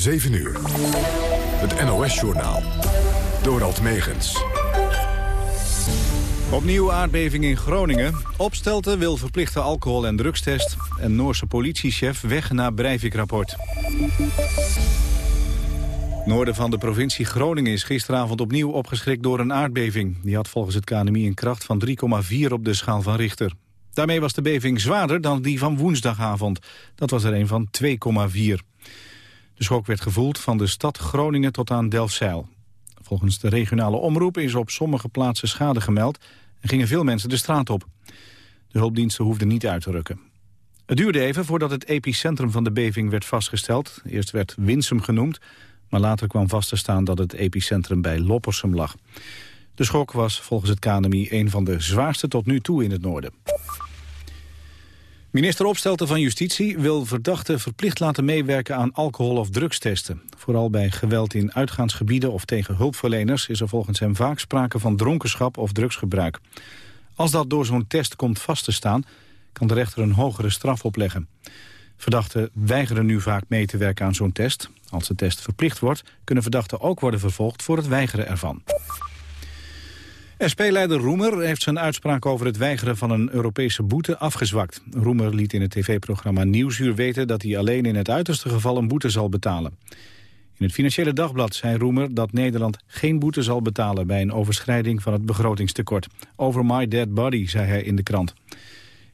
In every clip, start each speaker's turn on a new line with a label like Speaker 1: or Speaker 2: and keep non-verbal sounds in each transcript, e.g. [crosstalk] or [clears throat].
Speaker 1: 7 uur. Het NOS-journaal. Dorald Megens.
Speaker 2: Opnieuw aardbeving in Groningen. Opstelten wil verplichte alcohol- en drugstest. En Noorse politiechef weg na Breivik-rapport. Noorden van de provincie Groningen is gisteravond opnieuw opgeschrikt door een aardbeving. Die had volgens het KNMI een kracht van 3,4 op de schaal van Richter. Daarmee was de beving zwaarder dan die van woensdagavond. Dat was er een van 2,4. De schok werd gevoeld van de stad Groningen tot aan Delfzijl. Volgens de regionale omroep is op sommige plaatsen schade gemeld... en gingen veel mensen de straat op. De hulpdiensten hoefden niet uit te rukken. Het duurde even voordat het epicentrum van de beving werd vastgesteld. Eerst werd Winsum genoemd, maar later kwam vast te staan... dat het epicentrum bij Loppersum lag. De schok was volgens het KNMI een van de zwaarste tot nu toe in het noorden. Minister Opstelten van Justitie wil verdachten verplicht laten meewerken aan alcohol- of drugstesten. Vooral bij geweld in uitgaansgebieden of tegen hulpverleners is er volgens hem vaak sprake van dronkenschap of drugsgebruik. Als dat door zo'n test komt vast te staan, kan de rechter een hogere straf opleggen. Verdachten weigeren nu vaak mee te werken aan zo'n test. Als de test verplicht wordt, kunnen verdachten ook worden vervolgd voor het weigeren ervan. SP-leider Roemer heeft zijn uitspraak over het weigeren van een Europese boete afgezwakt. Roemer liet in het tv-programma Nieuwsuur weten dat hij alleen in het uiterste geval een boete zal betalen. In het Financiële Dagblad zei Roemer dat Nederland geen boete zal betalen bij een overschrijding van het begrotingstekort. Over my dead body, zei hij in de krant.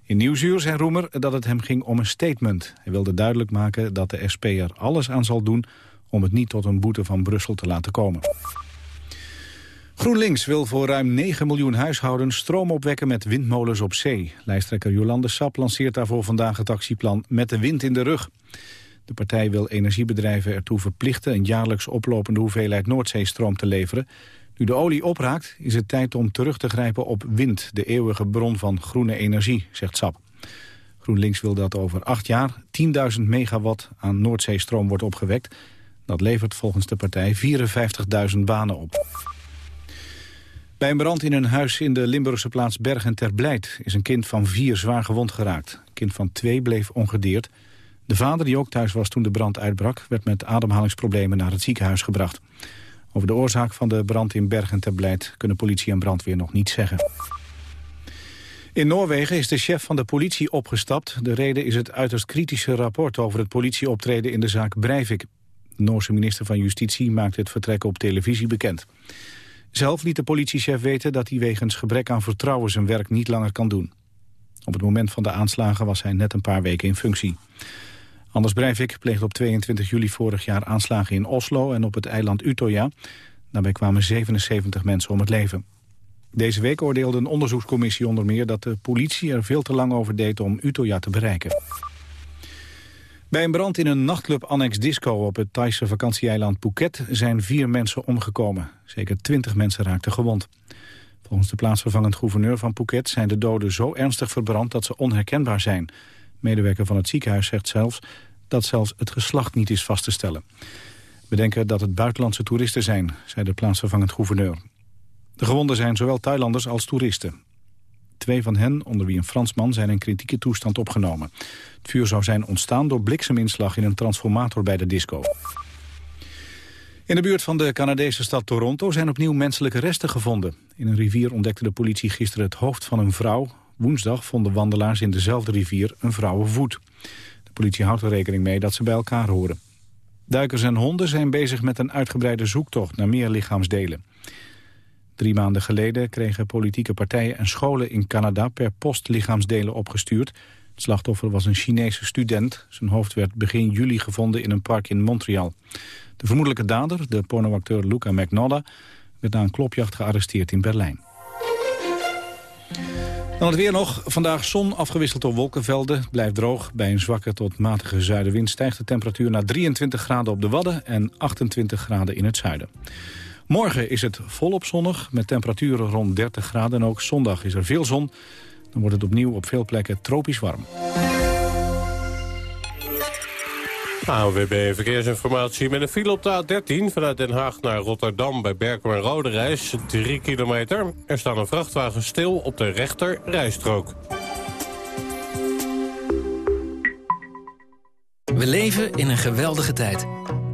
Speaker 2: In Nieuwsuur zei Roemer dat het hem ging om een statement. Hij wilde duidelijk maken dat de SP er alles aan zal doen om het niet tot een boete van Brussel te laten komen. GroenLinks wil voor ruim 9 miljoen huishoudens stroom opwekken met windmolens op zee. Lijsttrekker Jolande Sap lanceert daarvoor vandaag het actieplan Met de wind in de rug. De partij wil energiebedrijven ertoe verplichten een jaarlijks oplopende hoeveelheid Noordzeestroom te leveren. Nu de olie opraakt is het tijd om terug te grijpen op wind, de eeuwige bron van groene energie, zegt Sap. GroenLinks wil dat over acht jaar 10.000 megawatt aan Noordzeestroom wordt opgewekt. Dat levert volgens de partij 54.000 banen op. Bij een brand in een huis in de Limburgse plaats Bergen ter Blijt is een kind van vier zwaar gewond geraakt. Een kind van twee bleef ongedeerd. De vader, die ook thuis was toen de brand uitbrak, werd met ademhalingsproblemen naar het ziekenhuis gebracht. Over de oorzaak van de brand in Bergen ter Blijt kunnen politie en brandweer nog niet zeggen. In Noorwegen is de chef van de politie opgestapt. De reden is het uiterst kritische rapport over het politieoptreden in de zaak Breivik. De Noorse minister van Justitie maakt het vertrek op televisie bekend. Zelf liet de politiechef weten dat hij wegens gebrek aan vertrouwen zijn werk niet langer kan doen. Op het moment van de aanslagen was hij net een paar weken in functie. Anders Breivik pleegde op 22 juli vorig jaar aanslagen in Oslo en op het eiland Utøya. Daarbij kwamen 77 mensen om het leven. Deze week oordeelde een onderzoekscommissie onder meer dat de politie er veel te lang over deed om Utøya te bereiken. Bij een brand in een nachtclub Annex Disco op het Thaise vakantieeiland Phuket zijn vier mensen omgekomen. Zeker twintig mensen raakten gewond. Volgens de plaatsvervangend gouverneur van Phuket zijn de doden zo ernstig verbrand dat ze onherkenbaar zijn. Medewerker van het ziekenhuis zegt zelfs dat zelfs het geslacht niet is vast te stellen. We denken dat het buitenlandse toeristen zijn, zei de plaatsvervangend gouverneur. De gewonden zijn zowel Thailanders als toeristen. Twee van hen, onder wie een Fransman, zijn in kritieke toestand opgenomen. Het vuur zou zijn ontstaan door blikseminslag in een transformator bij de disco. In de buurt van de Canadese stad Toronto zijn opnieuw menselijke resten gevonden. In een rivier ontdekte de politie gisteren het hoofd van een vrouw. Woensdag vonden wandelaars in dezelfde rivier een vrouwenvoet. De politie houdt er rekening mee dat ze bij elkaar horen. Duikers en honden zijn bezig met een uitgebreide zoektocht naar meer lichaamsdelen. Drie maanden geleden kregen politieke partijen en scholen in Canada per post lichaamsdelen opgestuurd. Het slachtoffer was een Chinese student. Zijn hoofd werd begin juli gevonden in een park in Montreal. De vermoedelijke dader, de pornoacteur Luca McNodda, werd na een klopjacht gearresteerd in Berlijn. Dan het weer nog. Vandaag zon afgewisseld door wolkenvelden. Blijft droog. Bij een zwakke tot matige zuidenwind stijgt de temperatuur naar 23 graden op de Wadden en 28 graden in het zuiden. Morgen is het volop zonnig met temperaturen rond 30 graden. En ook zondag is er veel zon. Dan wordt het opnieuw op veel plekken tropisch warm.
Speaker 3: AWB Verkeersinformatie met een file op de A13 vanuit Den Haag naar Rotterdam bij Berkel en Roderijs, 3 kilometer. Er staan een vrachtwagen stil op de rechter rijstrook.
Speaker 4: We leven in een geweldige tijd.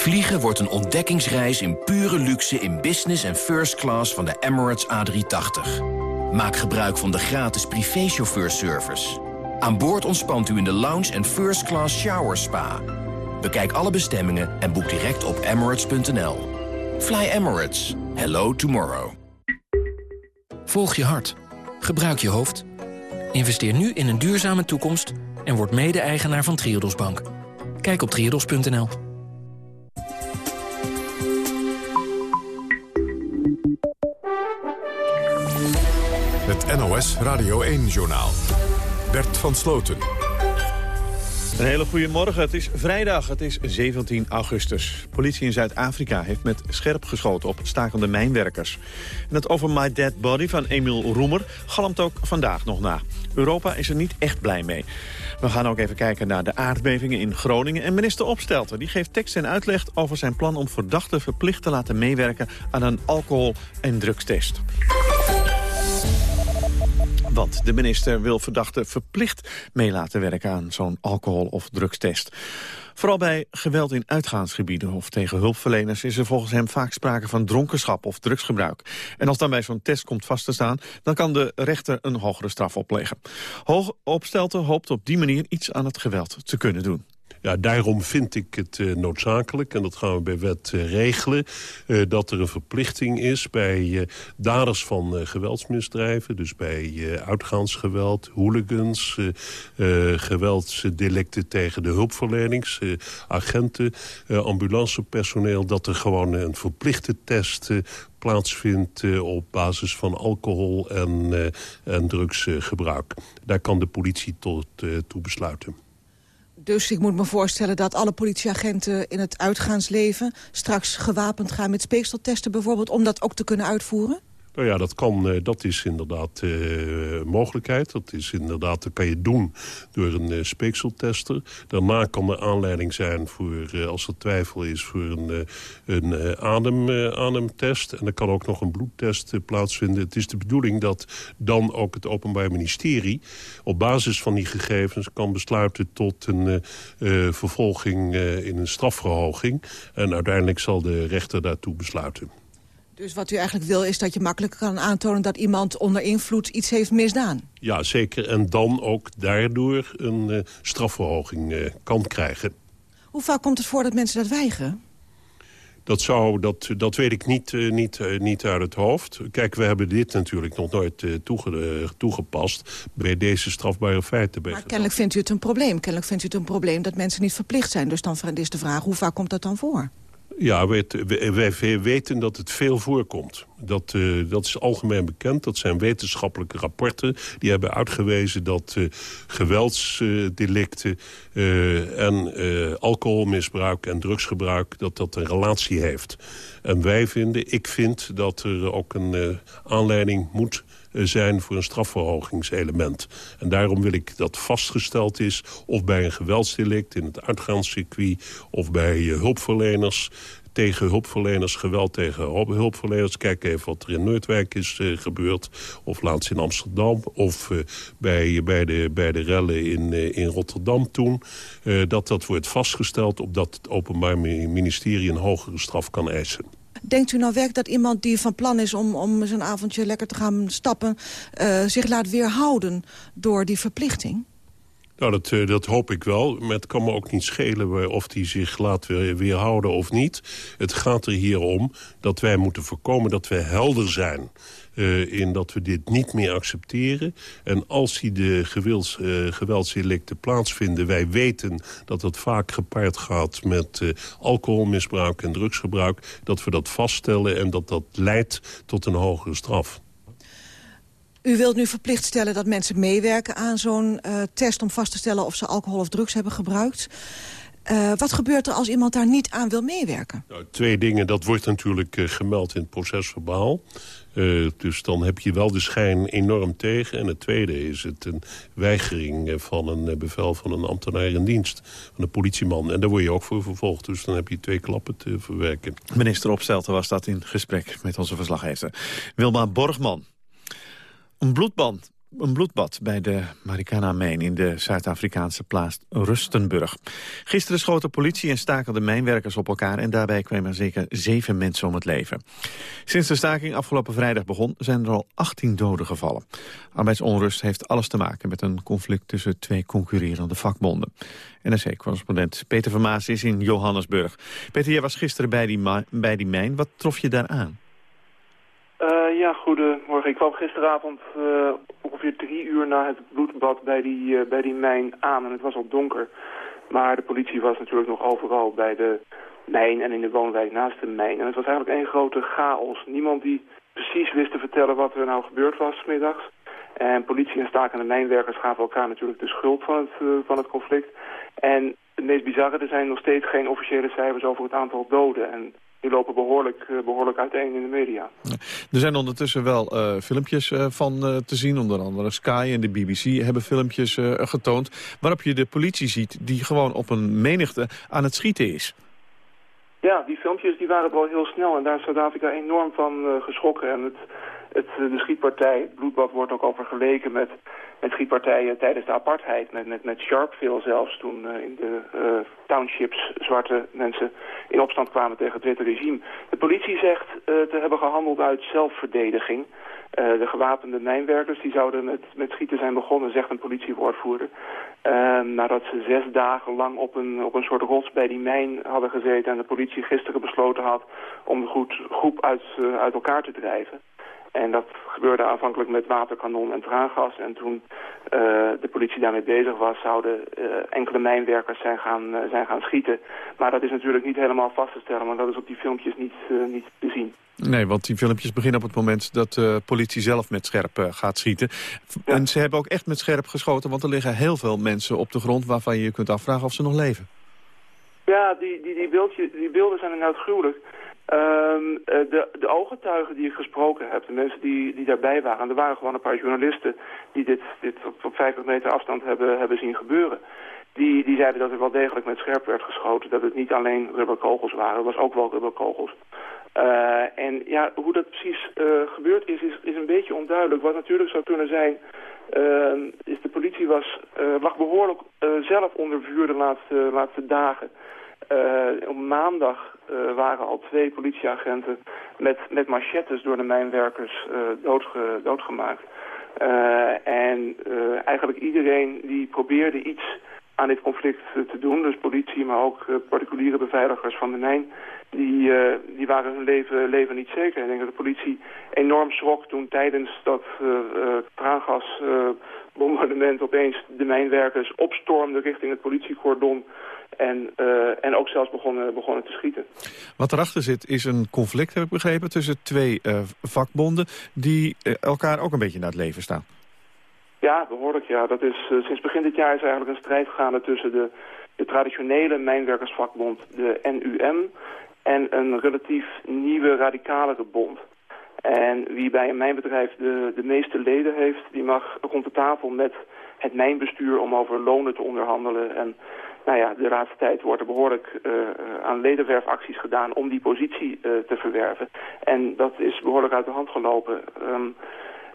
Speaker 5: Vliegen wordt een ontdekkingsreis in pure luxe in business en first class van de Emirates A380. Maak gebruik van de gratis privéchauffeurservice. Aan boord ontspant u in de lounge en first class shower spa. Bekijk alle bestemmingen en boek direct op emirates.nl. Fly Emirates. Hello tomorrow.
Speaker 4: Volg je hart. Gebruik je hoofd. Investeer nu in een duurzame toekomst en word mede-eigenaar van Triodos Bank. Kijk op triodos.nl.
Speaker 1: NOS Radio 1-journaal. Bert van Sloten.
Speaker 6: Een hele goede morgen. Het is vrijdag, het is 17 augustus. Politie in Zuid-Afrika heeft met scherp geschoten op stakende mijnwerkers. En het Over My Dead Body van Emiel Roemer galmt ook vandaag nog na. Europa is er niet echt blij mee. We gaan ook even kijken naar de aardbevingen in Groningen. En minister Opstelten die geeft tekst en uitleg over zijn plan om verdachten verplicht te laten meewerken aan een alcohol- en drugstest. Want de minister wil verdachten verplicht mee laten werken aan zo'n alcohol- of drugstest. Vooral bij geweld in uitgaansgebieden of tegen hulpverleners is er volgens hem vaak sprake van dronkenschap of drugsgebruik. En als dan bij zo'n test komt vast te staan, dan kan de rechter een hogere straf opleggen. Hoog Opstelten hoopt op die manier iets aan het geweld te kunnen doen.
Speaker 7: Ja, daarom vind ik het uh, noodzakelijk, en dat gaan we bij wet uh, regelen... Uh, dat er een verplichting is bij daders van geweldsmisdrijven... dus bij uitgaansgeweld, hooligans, geweldsdelicten tegen de hulpverleningsagenten... ambulancepersoneel, dat er gewoon een verplichte test plaatsvindt op basis van alcohol en, en drugsgebruik. Daar kan de politie tot toe besluiten.
Speaker 8: Dus ik moet me voorstellen dat alle politieagenten in het uitgaansleven... straks gewapend gaan met speekseltesten bijvoorbeeld... om dat ook te kunnen uitvoeren?
Speaker 7: Nou ja, dat, kan, uh, dat is inderdaad uh, mogelijkheid. Dat, is inderdaad, dat kan je doen door een uh, speekseltester. Daarna kan er aanleiding zijn voor, als er twijfel is, voor een, een adem, ademtest. En er kan ook nog een bloedtest plaatsvinden. Het is de bedoeling dat dan ook het Openbaar Ministerie... op basis van die gegevens kan besluiten tot een vervolging in een strafverhoging. En uiteindelijk zal de rechter daartoe besluiten.
Speaker 8: Dus wat u eigenlijk wil is dat je makkelijk kan aantonen... dat iemand onder invloed iets heeft misdaan?
Speaker 7: Ja, zeker. En dan ook daardoor een uh, strafverhoging uh, kan krijgen.
Speaker 8: Hoe vaak komt het voor dat mensen dat weigeren?
Speaker 7: Dat, zou, dat, dat weet ik niet, uh, niet, uh, niet uit het hoofd. Kijk, we hebben dit natuurlijk nog nooit uh, toege, toegepast... bij deze strafbare feiten.
Speaker 8: Maar kennelijk vindt u het een probleem. Kennelijk vindt u het een probleem dat mensen niet verplicht zijn. Dus dan is de vraag, hoe vaak komt dat dan voor?
Speaker 7: Ja, wij, weten dat het veel voorkomt. Dat, uh, dat is algemeen bekend. Dat zijn wetenschappelijke rapporten. Die hebben uitgewezen dat uh, geweldsdelicten uh, en alcoholmisbruik en drugsgebruik... dat dat een relatie heeft. En wij vinden, ik vind dat er ook een aanleiding moet zijn voor een strafverhogingselement. En daarom wil ik dat vastgesteld is of bij een geweldsdelict in het uitgaanscircuit of bij hulpverleners tegen hulpverleners, geweld tegen hulpverleners. Kijk even wat er in Noordwijk is uh, gebeurd. Of laatst in Amsterdam. Of bij, bij, de, bij de rellen in, in Rotterdam toen. dat dat wordt vastgesteld opdat het Openbaar Ministerie een hogere straf kan eisen.
Speaker 8: Denkt u nou werk dat iemand die van plan is om, om zijn avondje lekker te gaan stappen... zich laat weerhouden door die verplichting?
Speaker 7: Nou, dat, uh, dat hoop ik wel. Maar het kan me ook niet schelen of hij zich laat weerhouden of niet. Het gaat er hier om dat wij moeten voorkomen dat we helder zijn... Uh, in dat we dit niet meer accepteren. En als die de gewils, uh, plaatsvinden... wij weten dat dat vaak gepaard gaat met alcoholmisbruik en drugsgebruik... dat we dat vaststellen en dat dat leidt tot een hogere straf.
Speaker 8: U wilt nu verplicht stellen dat mensen meewerken aan zo'n uh, test... om vast te stellen of ze alcohol of drugs hebben gebruikt. Uh, wat gebeurt er als iemand daar niet aan wil meewerken?
Speaker 7: Nou, twee dingen. Dat wordt natuurlijk uh, gemeld in het procesverbaal. Uh, dus dan heb je wel de schijn enorm tegen. En het tweede is het een weigering van een bevel van een ambtenaar in dienst. Van een politieman. En daar word je ook voor vervolgd. Dus dan heb je twee klappen te verwerken.
Speaker 6: Minister Opstelten was dat in gesprek met onze verslaggever. Wilma Borgman. Een een bloedbad bij de Marikana-mijn in de Zuid-Afrikaanse plaats Rustenburg. Gisteren schoten politie en stakelde mijnwerkers op elkaar... en daarbij kwamen zeker zeven mensen om het leven. Sinds de staking afgelopen vrijdag begon zijn er al 18 doden gevallen. Arbeidsonrust heeft alles te maken met een conflict tussen twee concurrerende vakbonden. NRC-correspondent Peter Vermaas is in Johannesburg. Peter, jij was gisteren bij die, bij die mijn. Wat trof je daar aan?
Speaker 9: Uh, ja, goedemorgen. Ik kwam gisteravond uh, ongeveer drie uur na het bloedbad bij die, uh, bij die mijn aan. En het was al donker. Maar de politie was natuurlijk nog overal bij de mijn en in de woonwijk naast de mijn. En het was eigenlijk één grote chaos. Niemand die precies wist te vertellen wat er nou gebeurd was middags. En politie en stakende mijnwerkers gaven elkaar natuurlijk de schuld van het, van het conflict. En het meest bizarre, er zijn nog steeds geen officiële cijfers over het aantal doden. En die lopen behoorlijk, uh, behoorlijk uiteen in de media.
Speaker 6: Er zijn ondertussen wel uh, filmpjes uh, van te zien. Onder andere Sky en de BBC hebben filmpjes getoond... waarop je de politie ziet die gewoon op een menigte aan het schieten is.
Speaker 9: Ja, die filmpjes die waren wel heel snel en daar is Zuid-Afrika enorm van geschrokken. En het, het, de schietpartij, het bloedbad, wordt ook al vergeleken met met schietpartijen tijdens de apartheid. Met, met, met Sharpeville zelfs, toen uh, in de uh, townships zwarte mensen in opstand kwamen tegen het witte regime. De politie zegt uh, te hebben gehandeld uit zelfverdediging. de gewapende mijnwerkers die zouden met, met schieten zijn begonnen, zegt een politiewoordvoerder. nadat ze zes dagen lang op een, op een soort rots bij die mijn hadden gezeten... en de politie gisteren besloten had om de goed, groep uit, uit elkaar te drijven. En dat gebeurde aanvankelijk met waterkanon en traangas. En toen uh, de politie daarmee bezig was, zouden uh, enkele mijnwerkers zijn gaan, uh, zijn gaan schieten. Maar dat is natuurlijk niet helemaal vast te stellen, want dat is op die filmpjes niet, niet te zien.
Speaker 6: Nee, want die filmpjes beginnen op het moment dat de politie zelf met scherp gaat schieten. Ja. En ze hebben ook echt met scherp geschoten, want er liggen heel veel mensen op de grond... waarvan je je kunt afvragen of ze nog leven.
Speaker 9: Ja, die, die, die, beeldje, die beelden zijn inderdaad gruwelijk. Um, de, de ooggetuigen die ik gesproken heb, de mensen die, die daarbij waren... er waren gewoon een paar journalisten die dit, dit op, op 50 meter afstand hebben, hebben zien gebeuren... Die, die zeiden dat er wel degelijk met scherp werd geschoten. Dat het niet alleen rubberkogels waren, het was ook wel rubberkogels. Uh, en ja, hoe dat precies uh, gebeurd is, is, is een beetje onduidelijk. Wat natuurlijk zou kunnen zijn, uh, is de politie was, lag behoorlijk zelf onder vuur de laatste, laatste dagen. Op maandag uh, waren al twee politieagenten met, met machettes door de mijnwerkers uh, doodge, doodgemaakt. En eigenlijk iedereen die probeerde iets aan dit conflict te doen, dus politie, maar ook particuliere beveiligers van de mijn, die, die waren hun leven, leven niet zeker. Ik denk dat de politie enorm schrok toen tijdens dat traangasbombardement opeens de mijnwerkers opstormden richting het politiecordon en, en ook zelfs begonnen, begonnen te schieten.
Speaker 6: Wat erachter zit is een conflict, heb ik begrepen, tussen twee vakbonden... die elkaar ook een beetje naar het leven staan.
Speaker 9: Ja, behoorlijk ja. Dat is, sinds begin dit jaar is eigenlijk een strijd gaande tussen de, de traditionele mijnwerkersvakbond, de NUM... en een relatief nieuwe, radicalere bond. En wie bij een mijnbedrijf de, de meeste leden heeft, die mag rond de tafel met het mijnbestuur om over lonen te onderhandelen en nou ja, de laatste tijd wordt er behoorlijk uh, aan ledenwerfacties gedaan om die positie uh, te verwerven. En dat is behoorlijk uit de hand gelopen. Um,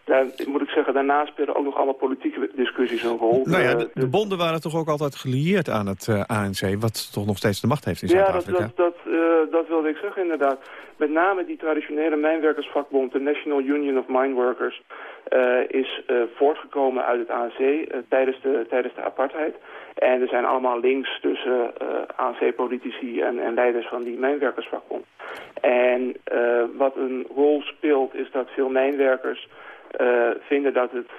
Speaker 9: daar moet ik zeggen, daarna spelen ook nog alle politieke discussies een rol.
Speaker 6: Nou ja, de, de bonden waren toch ook altijd gelieerd aan het uh, ANC... wat toch nog steeds de macht heeft in Zuid-Afrika?
Speaker 9: Ja, dat, dat, dat, uh, dat, wilde ik zeggen inderdaad. Met name die traditionele mijnwerkersvakbond, de National Union of Mineworkers... Uh, is voortgekomen uit het ANC tijdens, de, tijdens de apartheid... En er zijn allemaal links tussen ANC-politici en, en, leiders van die mijnwerkersvakbond. En wat een rol speelt is dat veel mijnwerkers vinden dat het,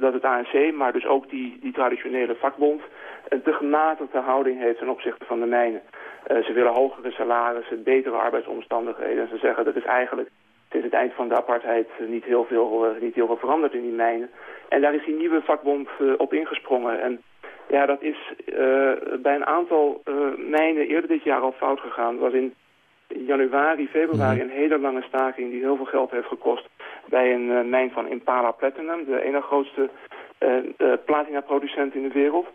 Speaker 9: dat het ANC, maar dus ook die, die traditionele vakbond, een te gematigde houding heeft ten opzichte van de mijnen. ze willen hogere salarissen, betere arbeidsomstandigheden. En ze zeggen dat is eigenlijk sinds het eind van de apartheid niet heel veel, niet heel veel veranderd in die mijnen. En daar is die nieuwe vakbond op ingesprongen. En Ja, dat is bij een aantal mijnen eerder dit jaar al fout gegaan. was in januari, februari mhm. een hele lange staking die heel veel geld heeft gekost bij een mijn van Impala Platinum, de ene grootste platina-producent in de wereld.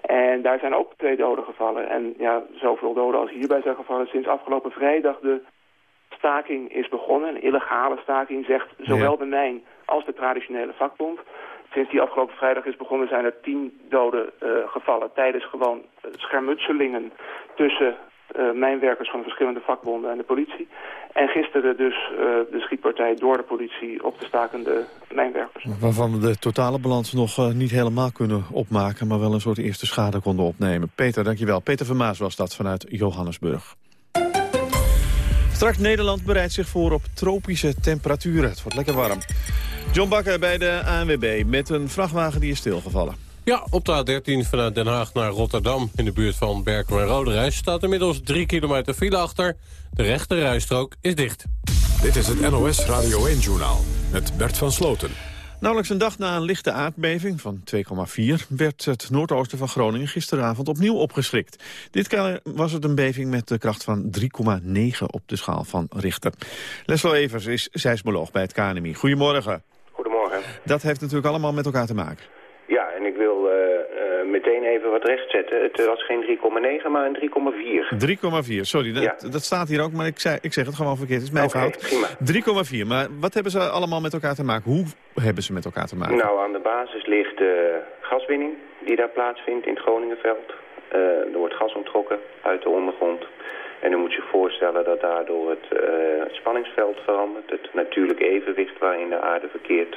Speaker 9: En daar zijn ook twee doden gevallen. En ja, zoveel doden als hierbij zijn gevallen sinds afgelopen vrijdag de staking is begonnen. Een illegale staking zegt zowel de mijn als de traditionele vakbond. Sinds die afgelopen vrijdag is begonnen zijn er tien doden uh, gevallen tijdens gewoon schermutselingen tussen mijnwerkers van verschillende vakbonden en de politie. En gisteren dus uh, de schietpartij door de politie op de stakende mijnwerkers.
Speaker 6: Waarvan we de totale balans nog uh, niet helemaal kunnen opmaken... maar wel een soort eerste schade konden opnemen. Peter, dankjewel. Peter Vermaas was dat vanuit Johannesburg. Straks Nederland bereidt zich voor op tropische temperaturen. Het wordt lekker warm. John Bakker bij de ANWB met een vrachtwagen die is stilgevallen.
Speaker 3: Ja, op de A13 vanuit Den Haag naar Rotterdam... in de buurt van Berkel en Roderijs... staat inmiddels 3 kilometer file achter. De rechte rijstrook is dicht.
Speaker 1: Dit is het NOS Radio 1-journaal met Bert van Sloten.
Speaker 6: Nauwelijks een dag na een lichte aardbeving van 2,4... werd het noordoosten van Groningen gisteravond opnieuw opgeschrikt. Dit keer was het een beving met de kracht van 3,9 op de schaal van Richter. Leslo Evers is seismoloog bij het KNMI. Goedemorgen.
Speaker 10: Goedemorgen.
Speaker 6: Dat heeft natuurlijk allemaal met elkaar te maken.
Speaker 10: Even wat rechtzetten. Het was geen 3,9, maar een
Speaker 6: 3,4. 3,4, sorry. Dat, ja. dat, staat hier ook, maar ik, zei, ik zeg het gewoon verkeerd. Het is mijn okay, fout. 3,4. Maar wat hebben ze allemaal met elkaar te maken? Hoe hebben ze met elkaar te maken?
Speaker 10: Nou, aan de basis ligt de gaswinning die daar plaatsvindt in het Groningenveld. Uh, er wordt gas onttrokken uit de ondergrond. En u moet zich voorstellen dat daardoor het, het spanningsveld verandert. Het natuurlijke evenwicht waarin de aarde verkeert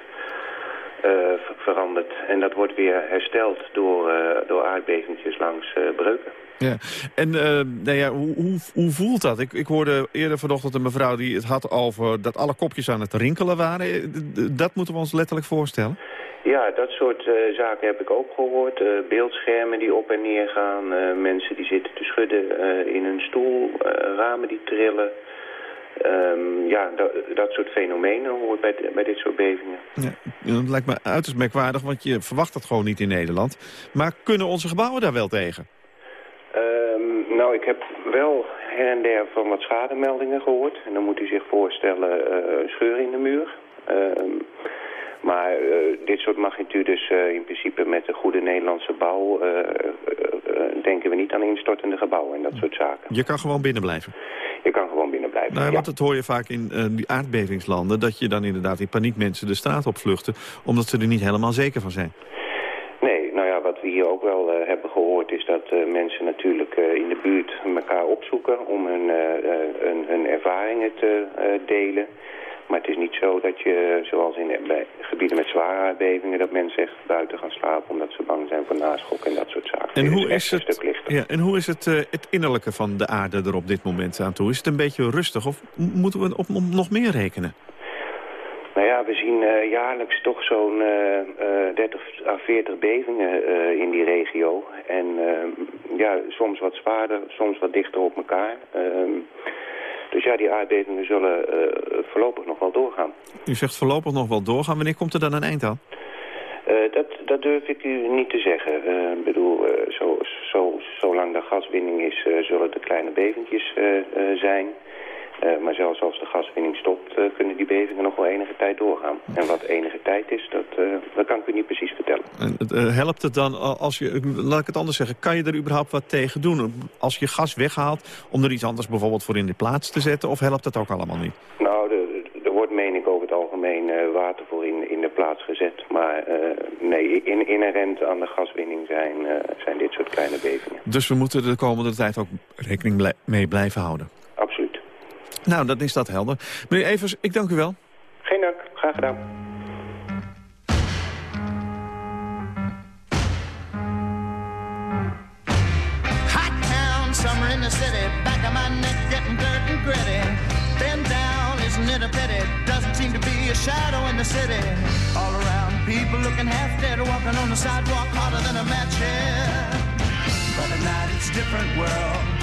Speaker 10: veranderd. En dat wordt weer hersteld door, uh, door aardbevingjes langs uh, breuken.
Speaker 6: Ja, en nou ja, hoe, hoe, hoe, voelt dat? Ik, ik hoorde eerder vanochtend een mevrouw die het had over dat alle kopjes aan het rinkelen waren. Dat moeten we ons letterlijk voorstellen?
Speaker 10: Ja, dat soort zaken heb ik ook gehoord. beeldschermen die op en neer gaan, mensen die zitten te schudden in hun stoel, ramen die trillen. Um, ja, dat, dat, soort fenomenen hoort bij, bij dit soort bevingen. Ja,
Speaker 6: dat lijkt me uiterst merkwaardig, want je verwacht dat gewoon niet in Nederland. Maar kunnen onze gebouwen daar wel tegen?
Speaker 10: Um, nou, ik heb wel her en der van wat schademeldingen gehoord. En dan moet u zich voorstellen uh, een scheur in de muur. Um, maar uh, dit soort magnitudes uh, in principe met een goede Nederlandse bouw... Uh, denken we niet aan instortende gebouwen en dat soort zaken.
Speaker 6: Je kan gewoon binnen blijven?
Speaker 10: Je kan gewoon binnen blijven,
Speaker 6: nou, Want dat hoor je vaak in die aardbevingslanden... dat je dan inderdaad in paniek mensen de straat op vluchten... omdat ze er niet helemaal zeker van zijn.
Speaker 10: Nee, nou ja, wat we hier ook wel hebben gehoord... is dat mensen natuurlijk in de buurt elkaar opzoeken... om hun, hun, hun ervaringen te delen... Maar het is niet zo dat je, zoals in bij gebieden met zware aardbevingen... dat mensen echt buiten gaan slapen omdat ze bang zijn voor naschok en dat soort zaken.
Speaker 6: En hoe is, het, ja, en hoe is het, uh, het innerlijke van de aarde er op dit moment aan toe? Is het een beetje rustig of moeten we op, nog meer rekenen?
Speaker 10: Nou ja, we zien uh, jaarlijks toch zo'n uh, uh, 30 à 40 bevingen uh, in die regio. En ja, soms wat zwaarder, soms wat dichter op elkaar. Dus ja, die aardbevingen zullen uh, voorlopig nog wel doorgaan.
Speaker 6: U zegt voorlopig nog wel doorgaan. Wanneer komt er dan een eind aan?
Speaker 10: Uh, dat, dat durf ik u niet te zeggen. Uh, ik bedoel, zo, zo, zolang er gaswinning is, zullen er kleine bevingjes zijn. Uh, maar zelfs als de gaswinning stopt, uh, kunnen die bevingen nog wel enige tijd doorgaan. En wat enige tijd is, dat, uh, dat kan ik u niet precies vertellen.
Speaker 6: En, helpt het dan, als je, laat ik het anders zeggen, kan je er überhaupt wat tegen doen? Als je gas weghaalt, om er iets anders bijvoorbeeld voor in de plaats te zetten? Of helpt dat ook allemaal niet?
Speaker 10: Nou, er wordt, meen ik, over het algemeen water voor in, in de plaats gezet. Maar nee, in, inherent aan de gaswinning zijn, zijn dit soort kleine bevingen.
Speaker 6: Dus we moeten de komende tijd ook rekening mee blijven houden? Nou, dan is dat helder. Meneer Evers, ik dank u wel.
Speaker 10: Geen dank, graag gedaan. Hot town, summer in the city, back of my neck getting dirt and gritty. Been down, isn't it a pity? Doesn't seem to be a shadow in the city. All around, people looking half dead, walking on the sidewalk harder than a match here. But at night it's a different world.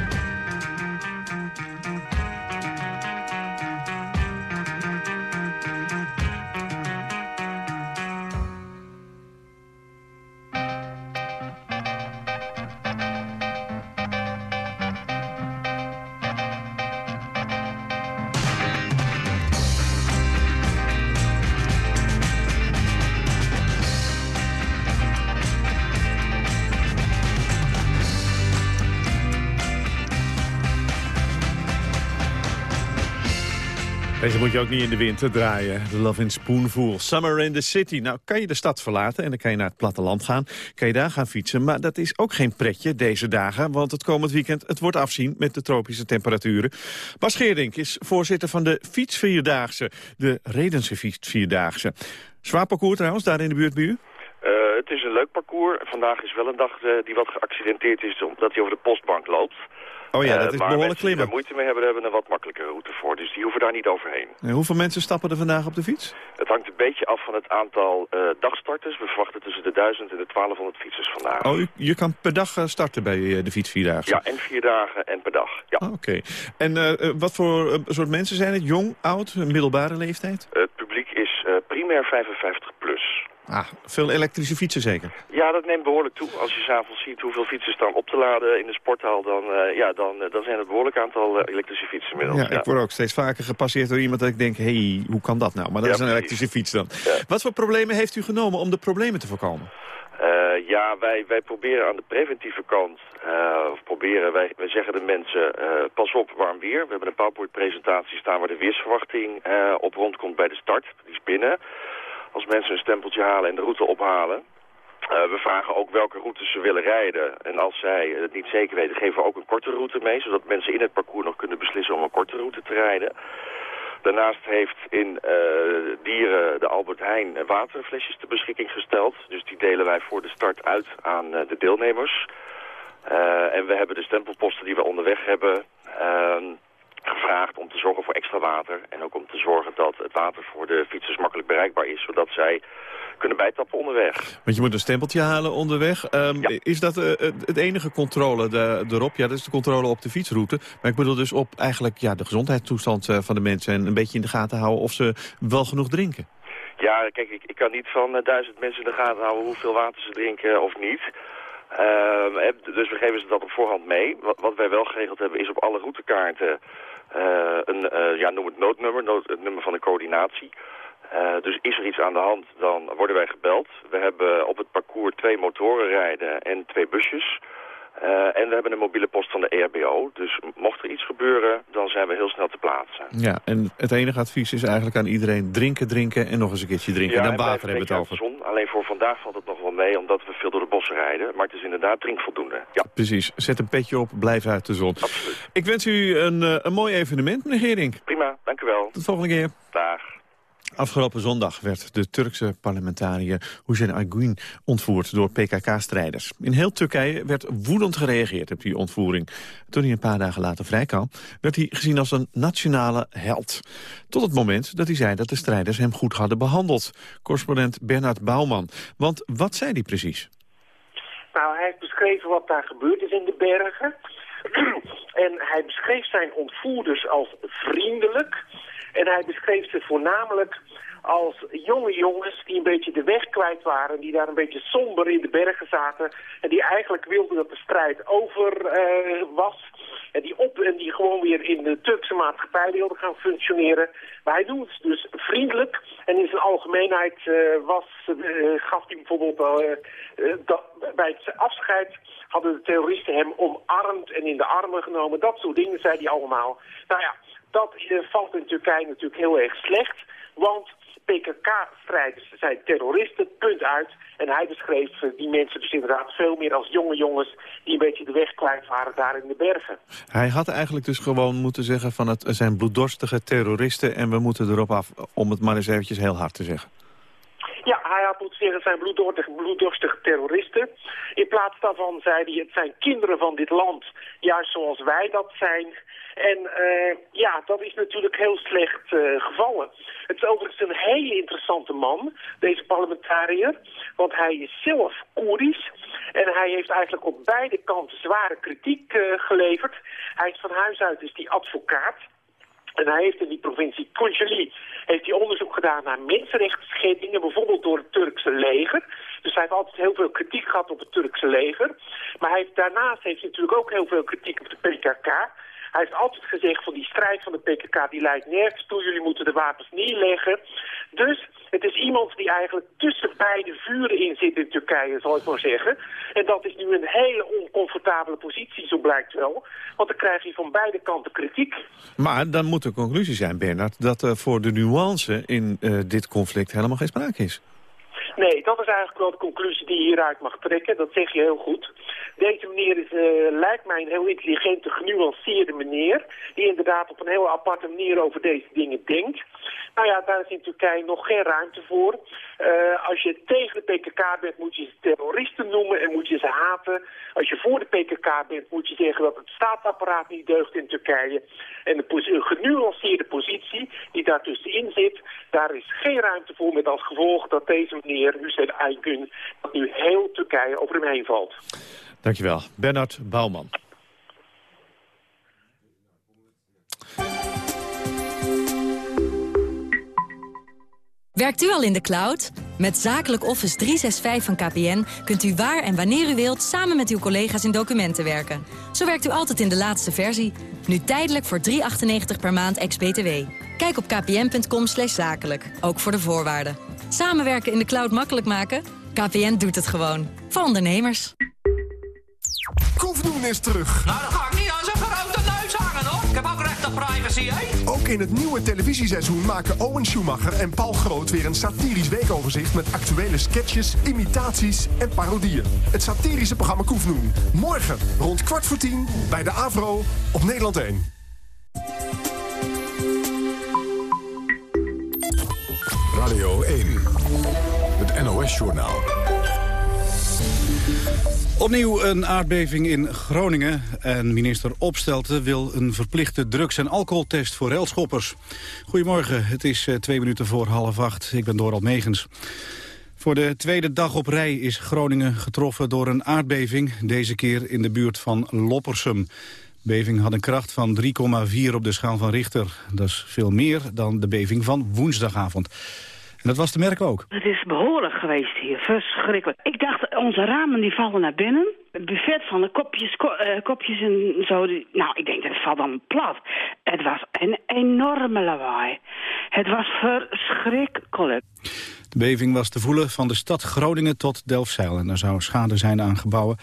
Speaker 6: Moet je ook niet in de winter draaien. The Love in Spoonful. Summer in the City. Nou, kan je de stad verlaten en dan kan je naar het platteland gaan. Kan je daar gaan fietsen. Maar dat is ook geen pretje deze dagen. Want het komend weekend, het wordt afzien met de tropische temperaturen. Bas Geerdink is voorzitter van de Fietsvierdaagse. De Redense Fietsvierdaagse. Zwaar parcours trouwens, daar in de buurt u?
Speaker 11: Eh, het is een leuk parcours. Vandaag is wel een dag eh, die wat geaccidenteerd is omdat hij over de postbank loopt.
Speaker 6: Oh ja,
Speaker 11: Eh,
Speaker 6: dat is behoorlijk
Speaker 11: mensen die
Speaker 6: klimmen.
Speaker 11: daar moeite mee hebben, hebben een wat makkelijke route voor. Dus die hoeven daar niet overheen.
Speaker 6: En hoeveel mensen stappen er vandaag op de fiets?
Speaker 11: Het hangt een beetje af van het aantal eh, dagstarters. We verwachten tussen de 1000 en de 1200 fietsers vandaag.
Speaker 6: Oh, u- je kan per dag eh, starten bij de Fietsvierdaagse?
Speaker 11: Ja, en vier dagen en per dag. Ja.
Speaker 6: Ah, Oké. En wat voor soort mensen zijn het? Jong, oud, middelbare leeftijd?
Speaker 11: Het publiek is primair 55 plus.
Speaker 6: Ah, veel elektrische fietsen zeker?
Speaker 11: Ja, dat neemt behoorlijk toe. Als je s'avonds ziet hoeveel fietsers staan op te laden in de sporthal, dan, eh, ja, dan, eh, dan zijn het behoorlijk aantal eh, elektrische fietsen inmiddels.
Speaker 6: Ja, ik word ook steeds vaker gepasseerd door iemand dat ik denk, hé, hey, hoe kan dat nou? Maar dat
Speaker 11: Ja,
Speaker 6: is een elektrische fiets dan. Wat voor problemen heeft u genomen om de problemen te voorkomen?
Speaker 11: Ja, wij, wij proberen aan de preventieve kant, of proberen, wij, wij zeggen de mensen, pas op, warm weer. We hebben een PowerPoint-presentatie staan waar de weersverwachting op rondkomt bij de start. Die is binnen. Als mensen een stempeltje halen en de route ophalen. Eh, we vragen ook welke routes ze willen rijden. En als zij het niet zeker weten, geven we ook een korte route mee. Zodat mensen in het parcours nog kunnen beslissen om een korte route te rijden. Daarnaast heeft in eh, Dieren de Albert Heijn waterflesjes ter beschikking gesteld. Dus die delen wij voor de start uit aan eh, de deelnemers. Eh, en we hebben de stempelposten die we onderweg hebben ehm, gevraagd om te zorgen voor extra water. En ook om te zorgen dat het water voor de fietsers makkelijk bereikbaar is. Zodat zij kunnen bijtappen onderweg.
Speaker 6: Want je moet een stempeltje halen onderweg. Ehm, Is dat eh, het- enige controle de, erop? Ja, dat is de controle op de fietsroute. Maar ik bedoel dus op eigenlijk ja, de gezondheidstoestand eh, van de mensen... en een beetje in de gaten houden of ze wel genoeg drinken.
Speaker 11: Ja, kijk, ik, ik kan niet van eh, duizend mensen in de gaten houden hoeveel water ze drinken of niet. Ehm, eh, dus we geven ze dat op voorhand mee. Wat, wat wij wel geregeld hebben is op alle routekaarten een, eh, ja, noem het noodnummer, nood, het nummer van de coördinatie. Eh, dus is er iets aan de hand, dan worden wij gebeld. We hebben op het parcours twee motoren rijden en twee busjes. Eh, en we hebben een mobiele post van de EHBO. Dus mocht er iets gebeuren, dan zijn we heel snel te plaatsen.
Speaker 6: Ja, en het enige advies is eigenlijk aan iedereen drinken, drinken... en nog eens een keertje drinken. en dan
Speaker 11: en blijf
Speaker 6: water hebben we het over.
Speaker 11: zon. Alleen voor vandaag valt het nog wel mee, omdat we veel door de bossen rijden. Maar het is inderdaad drinkvoldoende. Ja,
Speaker 6: Precies. Zet een petje op, blijf uit de zon. Ik wens u een, eh, een mooi evenement, meneer Gering.
Speaker 11: prima. Dank u wel.
Speaker 6: Tot de volgende keer.
Speaker 11: Dag.
Speaker 6: Afgelopen zondag werd de Turkse parlementariër Hüseyin Aygün ontvoerd door PKK-strijders. In heel Turkije werd woedend gereageerd op die ontvoering. Toen hij een paar dagen later vrijkwam, werd hij gezien als een nationale held. Tot het moment dat hij zei dat de strijders hem goed hadden behandeld. Correspondent Bernard Bouwman. Want wat zei hij precies?
Speaker 12: Nou, hij heeft beschreven wat daar gebeurd is in de bergen. [clears throat] en hij beschreef zijn ontvoerders als vriendelijk en hij beschreef ze voornamelijk als jonge jongens die een beetje de weg kwijt waren... die daar een beetje somber in de bergen zaten... en die eigenlijk wilden dat de strijd over uh, was... En die, op, en die gewoon weer in de Turkse maatschappij wilden gaan functioneren. Maar hij doet het dus vriendelijk. En in zijn algemeenheid uh, was, uh, gaf hij bijvoorbeeld dat bij het afscheid hadden de terroristen hem omarmd en in de armen genomen. Dat soort dingen zei hij allemaal. Nou ja, dat valt in Turkije natuurlijk heel erg slecht. Want PKK-strijders zijn terroristen, punt uit. En hij beschreef uh, die mensen dus inderdaad veel meer als jonge jongens... die een beetje de weg kwijt waren daar in de bergen.
Speaker 6: Hij had eigenlijk dus gewoon moeten zeggen van het zijn bloeddorstige terroristen... en we moeten erop af, om het maar eens eventjes heel hard te zeggen.
Speaker 12: Ja, hij had moeten zeggen, het zijn bloeddorstige, bloeddorstige terroristen. In plaats daarvan zei hij, het zijn kinderen van dit land, juist zoals wij dat zijn. En uh, ja, dat is natuurlijk heel slecht uh, gevallen. Het is overigens een hele interessante man, deze parlementariër. Want hij is zelf Koerisch. En hij heeft eigenlijk op beide kanten zware kritiek uh, geleverd. Hij is van huis uit dus die advocaat. En hij heeft in die provincie Kocaeli heeft hij onderzoek gedaan naar mensenrechtsschendingen, bijvoorbeeld door het Turkse leger. Dus hij heeft altijd heel veel kritiek gehad op het Turkse leger. Maar hij heeft, daarnaast heeft hij natuurlijk ook heel veel kritiek op de PKK. Hij heeft altijd gezegd van die strijd van de PKK die leidt nergens toe. Jullie moeten de wapens neerleggen. Dus het is iemand die eigenlijk tussen beide vuren in zit in Turkije, zal ik maar zeggen. En dat is nu een hele oncomfortabele positie, zo blijkt wel. Want dan krijg je van beide kanten kritiek.
Speaker 6: Maar dan moet de conclusie zijn, Bernard, dat uh, voor de nuance in uh, dit conflict helemaal geen sprake is.
Speaker 12: Nee, dat is eigenlijk wel de conclusie die je hieruit mag trekken. Dat zeg je heel goed. Deze meneer is, uh, lijkt mij een heel intelligente, genuanceerde meneer... die inderdaad op een heel aparte manier over deze dingen denkt. Nou ja, daar is in Turkije nog geen ruimte voor. Uh, als je tegen de PKK bent, moet je ze terroristen noemen en moet je ze haten. Als je voor de PKK bent, moet je zeggen dat het staatsapparaat niet deugt in Turkije. En de genuanceerde positie die daartussenin zit, daar is geen ruimte voor met als gevolg dat deze meneer, Hussein Aygün, dat nu heel Turkije over hem heen valt.
Speaker 6: Dankjewel. Bernard Bouwman.
Speaker 13: Werkt u al in de cloud? Met Zakelijk Office 365 van KPN kunt u waar en wanneer u wilt... samen met uw collega's in documenten werken. Zo werkt u altijd in de laatste versie. Nu tijdelijk voor 3,98 per maand ex-BTW. Kijk op kpn.com zakelijk, ook voor de voorwaarden. Samenwerken in de cloud makkelijk maken? KPN doet het gewoon. Voor ondernemers.
Speaker 14: Koefdoen is terug.
Speaker 15: Nou, dat ga ik niet aan zo'n grote neus hangen, hoor. Ik heb ook recht op privacy, hè?
Speaker 14: Ook in het nieuwe televisieseizoen maken Owen Schumacher en Paul Groot... weer een satirisch weekoverzicht met actuele sketches, imitaties en parodieën. Het satirische programma Koefdoen. Morgen rond kwart voor tien bij de AVRO op Nederland 1.
Speaker 1: NOS-journaal.
Speaker 2: Opnieuw een aardbeving in Groningen. En minister Opstelten wil een verplichte drugs- en alcoholtest voor relschoppers. Goedemorgen, het is uh, twee minuten voor half acht. Ik ben Dorald Megens. Voor de tweede dag op rij is Groningen getroffen door een aardbeving. Deze keer in de buurt van Loppersum. De beving had een kracht van 3,4 op de schaal van Richter. Dat is veel meer dan de beving van woensdagavond. En dat was te merken ook.
Speaker 16: Het is behoorlijk geweest hier, verschrikkelijk. Ik dacht, onze ramen die vallen naar binnen. Het buffet van de kopjes, ko uh, kopjes en zo. Die, nou, ik denk, dat valt dan plat. Het was een enorme lawaai. Het was verschrikkelijk.
Speaker 2: De beving was te voelen van de stad Groningen tot Delfzijl. En er zou schade zijn aan gebouwen.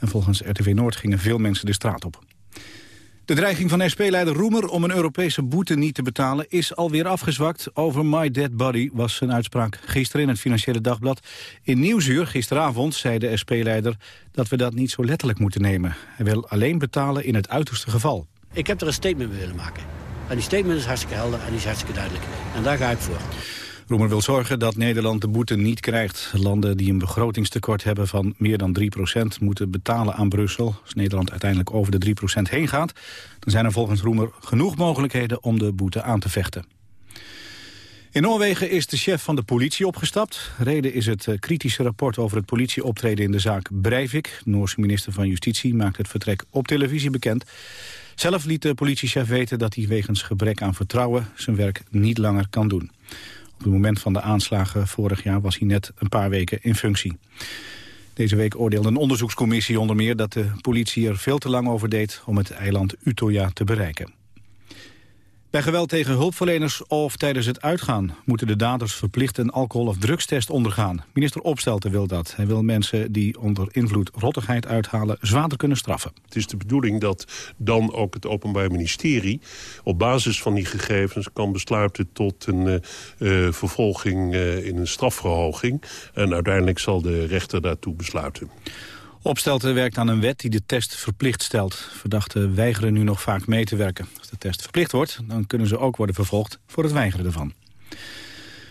Speaker 2: En volgens RTV Noord gingen veel mensen de straat op. De dreiging van SP-leider Roemer om een Europese boete niet te betalen is alweer afgezwakt. Over My Dead Body was zijn uitspraak gisteren in het Financiële Dagblad. In Nieuwsuur gisteravond zei de SP-leider dat we dat niet zo letterlijk moeten nemen. Hij wil alleen betalen in het uiterste geval.
Speaker 17: Ik heb er een statement mee willen maken. En die statement is hartstikke helder en die is hartstikke duidelijk. En daar ga ik voor.
Speaker 2: Roemer wil zorgen dat Nederland de boete niet krijgt. Landen die een begrotingstekort hebben van meer dan 3% moeten betalen aan Brussel. Als Nederland uiteindelijk over de 3% heen gaat... dan zijn er volgens Roemer genoeg mogelijkheden om de boete aan te vechten. In Noorwegen is de chef van de politie opgestapt. Reden is het eh, kritische rapport over het politieoptreden in de zaak Breivik. Noorse minister van Justitie maakt het vertrek op televisie bekend. Zelf liet de politiechef weten dat hij wegens gebrek aan vertrouwen zijn werk niet langer kan doen. Op het moment van de aanslagen vorig jaar was hij net een paar weken in functie. Deze week oordeelde een onderzoekscommissie onder meer dat de politie er veel te lang over deed om het eiland Utøya te bereiken. Bij geweld tegen hulpverleners of tijdens het uitgaan... moeten de daders verplicht een alcohol- of drugstest ondergaan. Minister Opstelten wil dat. Hij wil mensen die onder invloed rottigheid uithalen... zwaarder kunnen straffen.
Speaker 7: Het is de bedoeling dat dan ook het Openbaar Ministerie... op basis van die gegevens kan besluiten tot een uh, vervolging uh, in een strafverhoging. En uiteindelijk zal de rechter daartoe besluiten.
Speaker 2: Opstelten werkt aan een wet die de test verplicht stelt. Verdachten weigeren nu nog vaak mee te werken. Als de test verplicht wordt, dan kunnen ze ook worden vervolgd voor het weigeren ervan.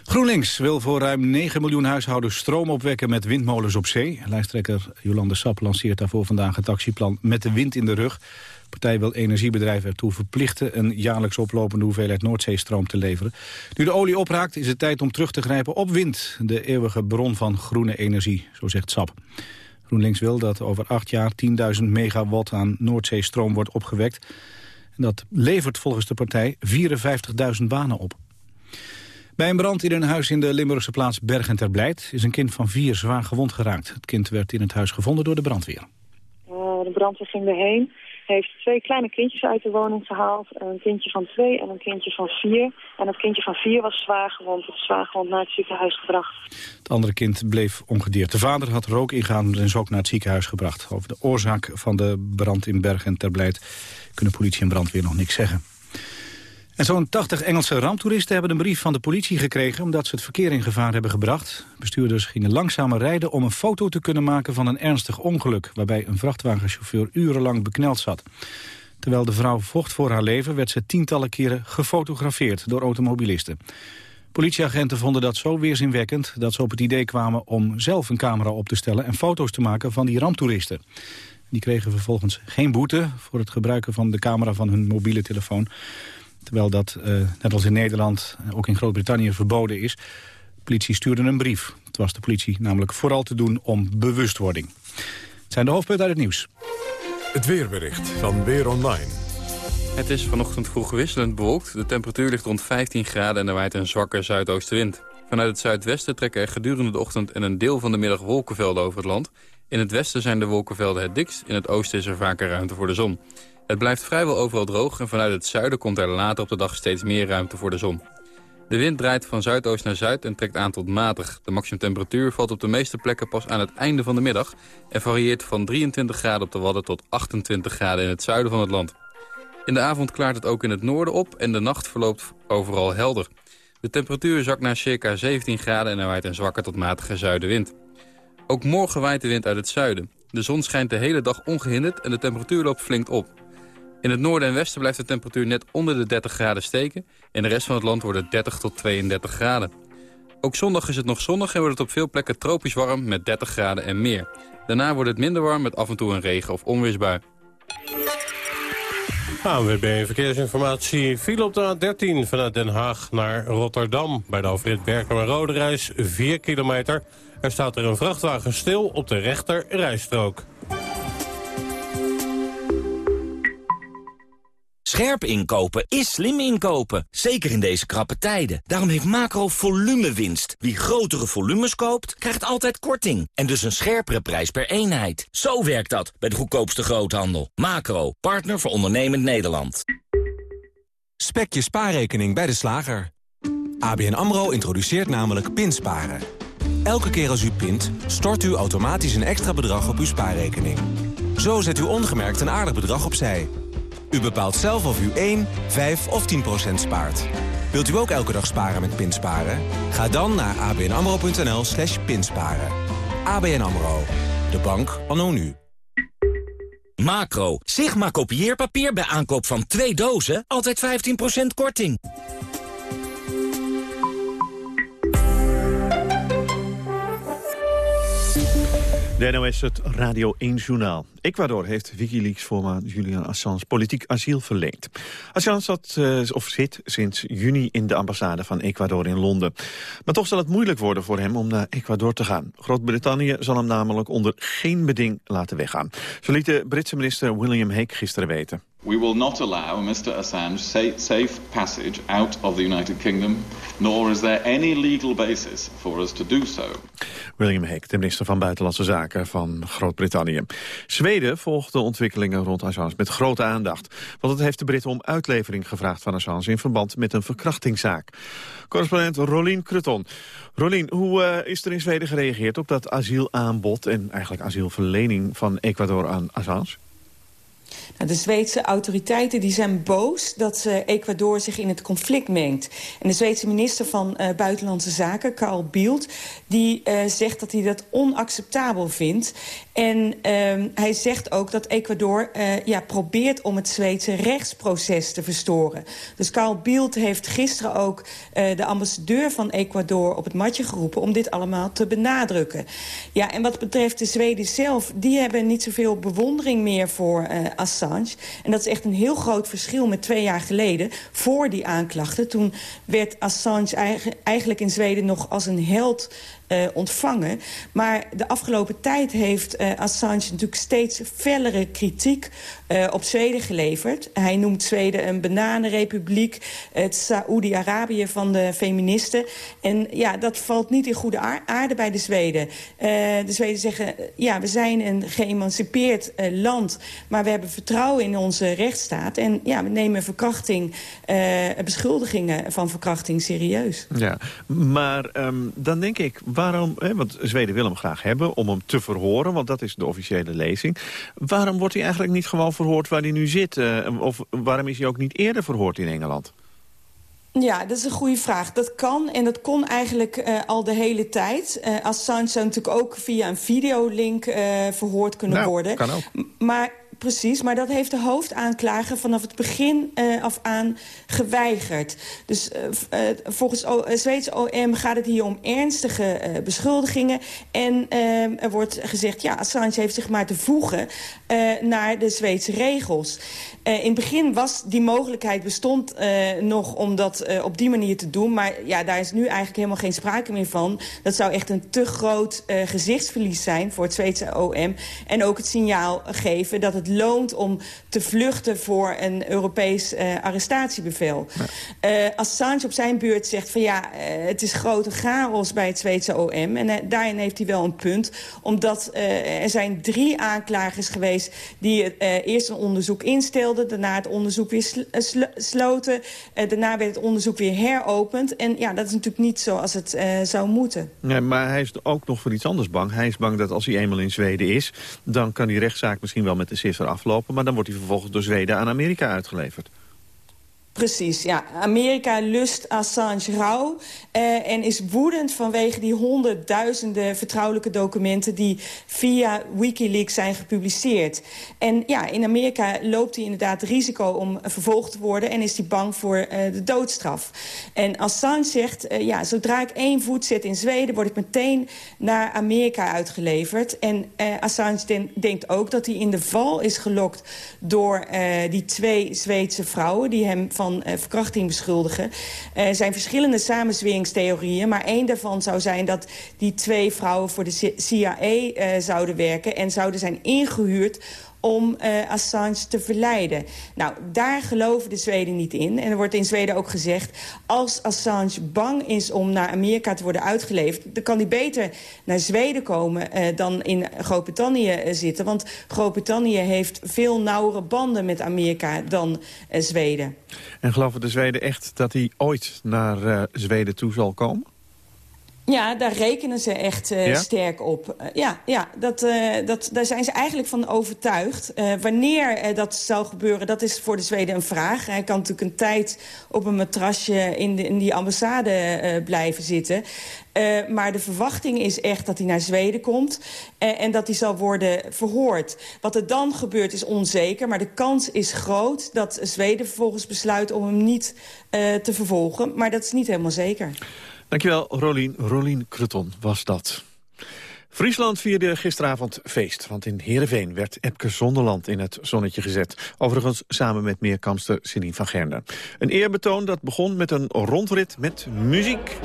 Speaker 2: GroenLinks wil voor ruim 9 miljoen huishoudens stroom opwekken met windmolens op zee. Lijsttrekker Jolande Sap lanceert daarvoor vandaag het actieplan met de wind in de rug. De partij wil energiebedrijven ertoe verplichten een jaarlijks oplopende hoeveelheid Noordzeestroom te leveren. Nu de olie opraakt is het tijd om terug te grijpen op wind, de eeuwige bron van groene energie, zo zegt Sap. GroenLinks wil dat over acht jaar 10.000 megawatt aan Noordzeestroom wordt opgewekt. Dat levert volgens de partij 54.000 banen op. Bij een brand in een huis in de Limburgse plaats Bergen ter Blijt... is een kind van vier zwaar gewond geraakt. Het kind werd in het huis gevonden door de brandweer.
Speaker 17: Uh, de brandweer ging erheen heeft twee kleine kindjes uit de woning gehaald. Een kindje van twee en een kindje van vier. En het kindje van vier was zwaar gewond. Het zwaar gewond naar het ziekenhuis gebracht.
Speaker 2: Het andere kind bleef ongedeerd. De vader had rook ingegaan en is ook naar het ziekenhuis gebracht. Over de oorzaak van de brand in Bergen ter Blijt kunnen politie en brandweer nog niks zeggen. Zo'n 80 Engelse ramptoeristen hebben een brief van de politie gekregen... omdat ze het verkeer in gevaar hebben gebracht. Bestuurders gingen langzamer rijden om een foto te kunnen maken van een ernstig ongeluk... waarbij een vrachtwagenchauffeur urenlang bekneld zat. Terwijl de vrouw vocht voor haar leven werd ze tientallen keren gefotografeerd door automobilisten. Politieagenten vonden dat zo weerzinwekkend dat ze op het idee kwamen om zelf een camera op te stellen en foto's te maken van die ramptoeristen. Die kregen vervolgens geen boete voor het gebruiken van de camera van hun mobiele telefoon. Terwijl dat, uh, net als in Nederland, ook in Groot-Brittannië verboden is. De politie stuurde een brief. Het was de politie namelijk vooral te doen om bewustwording. Het zijn de hoofdpunten uit het nieuws.
Speaker 1: Het weerbericht van Weer Online.
Speaker 18: Het is vanochtend vroeg wisselend bewolkt. De temperatuur ligt rond 15 graden en er waait een zwakke zuidoostenwind. Vanuit het zuidwesten trekken er gedurende de ochtend en een deel van de middag wolkenvelden over het land. In het westen zijn de wolkenvelden het dikst, in het oosten is er vaker ruimte voor de zon. Het blijft vrijwel overal droog en vanuit het zuiden komt er later op de dag steeds meer ruimte voor de zon. De wind draait van zuidoost naar zuid en trekt aan tot matig. De maximumtemperatuur valt op de meeste plekken pas aan het einde van de middag... en varieert van 23 graden op de Wadden tot 28 graden in het zuiden van het land. In de avond klaart het ook in het noorden op en de nacht verloopt overal helder. De temperatuur zakt naar circa 17 graden en er waait een zwakke tot matige zuidenwind. Ook morgen waait de wind uit het zuiden. De zon schijnt de hele dag ongehinderd en de temperatuur loopt flink op. In het noorden en westen blijft de temperatuur net onder de 30 graden steken. In de rest van het land wordt het 30 tot 32 graden. Ook zondag is het nog zonnig en wordt het op veel plekken tropisch warm met 30 graden en meer. Daarna wordt het minder warm met af en toe een regen- of onweersbui.
Speaker 3: ANWB Verkeersinformatie viel op de A13 vanuit Den Haag naar Rotterdam. Bij de afrit Berken en Rode Reis 4 kilometer. Er staat er een vrachtwagen stil op de rechter rijstrook.
Speaker 19: Scherp inkopen is slim inkopen, zeker in deze krappe tijden. Daarom heeft Macro winst. Wie grotere volumes koopt, krijgt altijd korting. En dus een scherpere prijs per eenheid. Zo werkt dat bij de goedkoopste groothandel. Macro, partner voor ondernemend Nederland.
Speaker 20: Spek je spaarrekening bij de slager. ABN AMRO introduceert namelijk pinsparen. Elke keer als u pint, stort u automatisch een extra bedrag op uw spaarrekening. Zo zet u ongemerkt een aardig bedrag opzij... U bepaalt zelf of u 1, 5 of 10 procent spaart. Wilt u ook elke dag sparen met Pinsparen? Ga dan naar abnamro.nl slash pinsparen. ABN AMRO. De bank anno nu.
Speaker 19: Macro. Sigma kopieerpapier bij aankoop van twee dozen. Altijd 15% korting.
Speaker 6: De NOS, het Radio 1-journaal. Ecuador heeft Wikileaks-voorman Julian Assange politiek asiel verleend. Assange zat, uh, of zit sinds juni in de ambassade van Ecuador in Londen. Maar toch zal het moeilijk worden voor hem om naar Ecuador te gaan. Groot-Brittannië zal hem namelijk onder geen beding laten weggaan. Zo liet de Britse minister William Hague gisteren weten.
Speaker 21: We will not allow Mr Assange safe passage out of the United Kingdom, nor is there any legal basis for us to do so.
Speaker 6: William Hague, de minister van Buitenlandse Zaken van Groot-Brittannië. Zweden volgt de ontwikkelingen rond Assange met grote aandacht. Want het heeft de Britten om uitlevering gevraagd van Assange... in verband met een verkrachtingszaak. Correspondent Rolien Kruton. Rolien, hoe uh, is er in Zweden gereageerd op dat asielaanbod... en eigenlijk asielverlening van Ecuador aan Assange?
Speaker 22: Nou, de Zweedse autoriteiten die zijn boos dat uh, Ecuador zich in het conflict mengt. En de Zweedse minister van uh, Buitenlandse Zaken, Carl Bildt... die uh, zegt dat hij dat onacceptabel vindt. En ehm, hij zegt ook dat Ecuador ja, probeert om het Zweedse rechtsproces te verstoren. Dus Carl Bildt heeft gisteren ook de ambassadeur van Ecuador op het matje geroepen... om dit allemaal te benadrukken. Ja, en wat betreft de Zweden zelf, die hebben niet zoveel bewondering meer voor Assad. En dat is echt een heel groot verschil met twee jaar geleden. Voor die aanklachten. Toen werd Assange eigenlijk in Zweden nog als een held uh, ontvangen. Maar de afgelopen tijd heeft uh, Assange natuurlijk steeds fellere kritiek uh, op Zweden geleverd. Hij noemt Zweden een bananenrepubliek, het Saoedi-Arabië van de feministen. En ja, dat valt niet in goede aarde bij de Zweden. de Zweden zeggen, ja, we zijn een geëmancipeerd land, maar we hebben vertrouwen in onze rechtsstaat. En ja, we nemen verkrachting, beschuldigingen van verkrachting serieus.
Speaker 6: Ja, maar um, dan denk ik waarom, hè, want Zweden wil hem graag hebben om hem te verhoren, want dat is de officiële lezing. Waarom wordt hij eigenlijk niet gewoon verhoord waar hij nu zit? Uh, of waarom is hij ook niet eerder verhoord in Engeland?
Speaker 22: Ja, dat is een goede vraag. Dat kan en dat kon eigenlijk uh, al de hele tijd. Uh, Assange zou natuurlijk ook via een videolink uh, verhoord kunnen
Speaker 6: nou,
Speaker 22: worden.
Speaker 6: kan ook.
Speaker 22: Maar precies. Maar dat heeft de hoofdaanklager vanaf het begin uh, af aan geweigerd. Dus uh, uh, volgens o Zweedse OM gaat het hier om ernstige beschuldigingen. En er wordt gezegd, ja, Assange heeft zich maar te voegen naar de Zweedse regels. In het begin was die mogelijkheid bestond nog om dat op die manier te doen. Maar ja, daar is nu eigenlijk helemaal geen sprake meer van. Dat zou echt een te groot gezichtsverlies zijn voor het Zweedse OM. En ook het signaal geven dat het loont om te vluchten voor een Europees arrestatiebevel. Ja. Assange op zijn beurt zegt van ja, het is grote chaos bij het Zweedse OM. En daarin heeft hij wel een punt. Omdat er zijn drie aanklagers geweest die eerst een onderzoek instelden. Daarna het onderzoek weer sl sloten. daarna werd het onderzoek weer heropend. En ja, dat is natuurlijk niet zoals het zou moeten.
Speaker 6: Ja, maar hij is ook nog voor iets anders bang. Hij is bang dat als hij eenmaal in Zweden is... dan kan die rechtszaak misschien wel met de sisser aflopen... maar dan wordt hij vervolgens door Zweden aan Amerika uitgeleverd.
Speaker 22: Precies, ja. Amerika lust Assange rouw uh, en is woedend vanwege die honderdduizenden vertrouwelijke documenten die via Wikileaks zijn gepubliceerd. En ja, in Amerika loopt hij inderdaad risico om vervolgd te worden en is hij bang voor uh, de doodstraf. En Assange zegt, uh, ja, zodra ik één voet zet in Zweden word ik meteen naar Amerika uitgeleverd. En Assange den, denkt ook dat hij in de val is gelokt door die twee Zweedse vrouwen die hem van van uh, verkrachting beschuldigen. Er zijn verschillende samenzweringstheorieën, maar één daarvan zou zijn dat die twee vrouwen voor de CIA uh, zouden werken en zouden zijn ingehuurd om uh, Assange te verleiden. Nou, daar geloven de Zweden niet in. En er wordt in Zweden ook gezegd... als Assange bang is om naar Amerika te worden uitgeleverd... dan kan hij beter naar Zweden komen uh, dan in Groot-Brittannië uh, zitten. Want Groot-Brittannië heeft veel nauwere banden met Amerika dan Zweden.
Speaker 6: En geloven de Zweden echt dat hij ooit naar Zweden toe zal komen?
Speaker 22: Ja, daar rekenen ze echt uh, ja? sterk op. Uh, ja, ja dat, uh, dat, daar zijn ze eigenlijk van overtuigd. wanneer dat zal gebeuren, dat is voor de Zweden een vraag. Hij kan natuurlijk een tijd op een matrasje in, de, in die ambassade blijven zitten. maar de verwachting is echt dat hij naar Zweden komt en dat hij zal worden verhoord. Wat er dan gebeurt is onzeker, maar de kans is groot... dat Zweden vervolgens besluit om hem niet te vervolgen. Maar dat is niet helemaal zeker.
Speaker 6: Dankjewel, Rolien. Rolien Kreton was dat. Friesland vierde gisteravond feest, want in Heerenveen werd Epke Zonderland in het zonnetje gezet. Overigens samen met meerkamster Celine van Gerner. Een eerbetoon dat begon met een rondrit met muziek.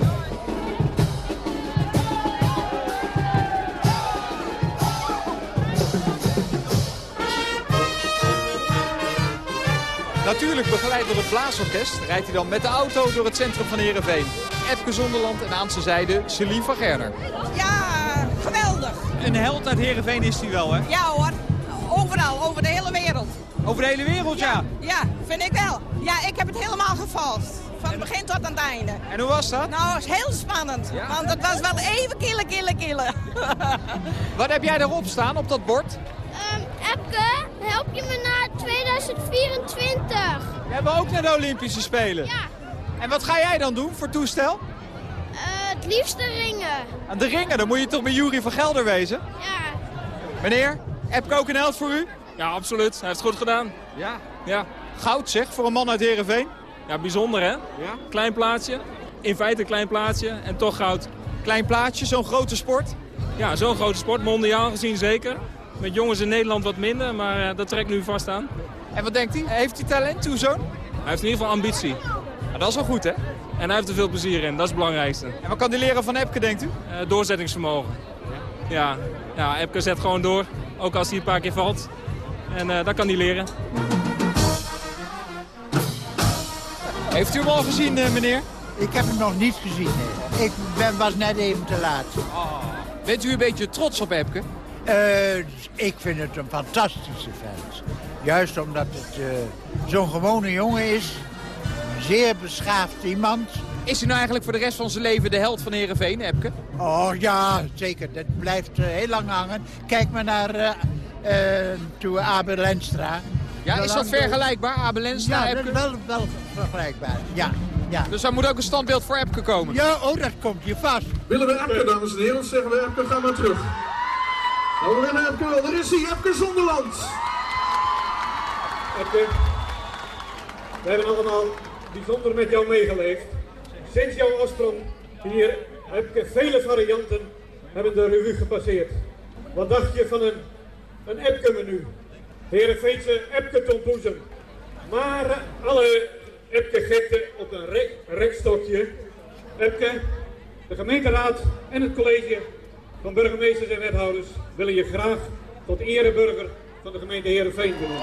Speaker 23: Natuurlijk begeleid door het blaasorkest rijdt hij dan met de auto door het centrum van Heerenveen. Epke Zonderland en aan zijn zijde Celine van Gerner.
Speaker 24: Ja, geweldig.
Speaker 23: Een held uit Heerenveen is hij wel, hè?
Speaker 24: Ja hoor, overal, over de hele wereld.
Speaker 23: Over de hele wereld, ja?
Speaker 24: Ja, vind ik wel. Ja, ik heb het helemaal gevolgd. Van het begin tot aan het einde.
Speaker 23: En hoe was dat?
Speaker 24: Nou, het was heel spannend. Want het was wel even killen, killen, killen. [laughs]
Speaker 23: Wat heb jij daarop staan, op dat bord?
Speaker 25: Um, Epke, help je me naar 2024?
Speaker 23: Jij wil ook naar de Olympische Spelen?
Speaker 25: Ja.
Speaker 23: En wat ga jij dan doen voor toestel?
Speaker 25: Uh, het liefste ringen.
Speaker 23: Aan de ringen? Dan moet je toch bij Jury van Gelder wezen?
Speaker 25: Ja.
Speaker 23: Meneer, Epke ook een held voor u?
Speaker 26: Ja, absoluut. Hij heeft het goed gedaan.
Speaker 23: Ja.
Speaker 26: ja.
Speaker 23: Goud zeg, voor een man uit Heerenveen.
Speaker 26: Ja, bijzonder hè?
Speaker 23: Ja.
Speaker 26: Klein plaatsje. In feite een klein plaatsje en toch goud.
Speaker 23: Klein plaatsje, zo'n grote sport?
Speaker 26: Ja, zo'n grote sport. Mondiaal gezien zeker. Met jongens in Nederland wat minder, maar uh, dat trekt nu vast aan.
Speaker 23: En wat denkt hij? Heeft hij talent, uw zoon?
Speaker 26: Hij heeft in ieder geval ambitie.
Speaker 23: Maar dat is wel goed, hè?
Speaker 26: En hij heeft er veel plezier in, dat is het belangrijkste.
Speaker 23: En wat kan hij leren van Epke, denkt u?
Speaker 26: Uh, doorzettingsvermogen. Ja. ja, Epke zet gewoon door, ook als hij een paar keer valt. En uh, dat kan hij leren.
Speaker 23: Heeft u hem al gezien, meneer?
Speaker 27: Ik heb hem nog niet gezien, nee. Ik ben, was net even te laat.
Speaker 23: Oh. Bent u een beetje trots op Epke?
Speaker 27: Uh, ik vind het een fantastische vent. Juist omdat het uh, zo'n gewone jongen is. Een zeer beschaafd iemand.
Speaker 23: Is hij nou eigenlijk voor de rest van zijn leven de held van Heerenveen, Epke?
Speaker 27: Oh ja, zeker. Dat blijft uh, heel lang hangen. Kijk maar naar toe Abel Lenstra.
Speaker 23: Ja, is dat vergelijkbaar, Abel Lenstra,
Speaker 27: Ja,
Speaker 23: Epke?
Speaker 27: dat is wel, wel vergelijkbaar. Ja, ja.
Speaker 23: Dus daar moet ook een standbeeld voor Epke komen?
Speaker 27: Ja, oh, dat komt hier vast.
Speaker 28: Willen we Epke, dames en heren, of zeggen we Epke, ga maar terug. Wel. Daar is hij, Epke Zonderland.
Speaker 29: Epke, we hebben allemaal bijzonder met jou meegeleefd. Sinds jouw oorsprong hier heb ik vele varianten hebben de revue gepasseerd. Wat dacht je van een, een Epke-menu? Heerenveense Epke-tompoezen. Maar alle Epke-gekte op een rek, rekstokje. Epke, de gemeenteraad en het college van burgemeesters en wethouders willen je graag tot ereburger van de gemeente Heerenveen benoemen.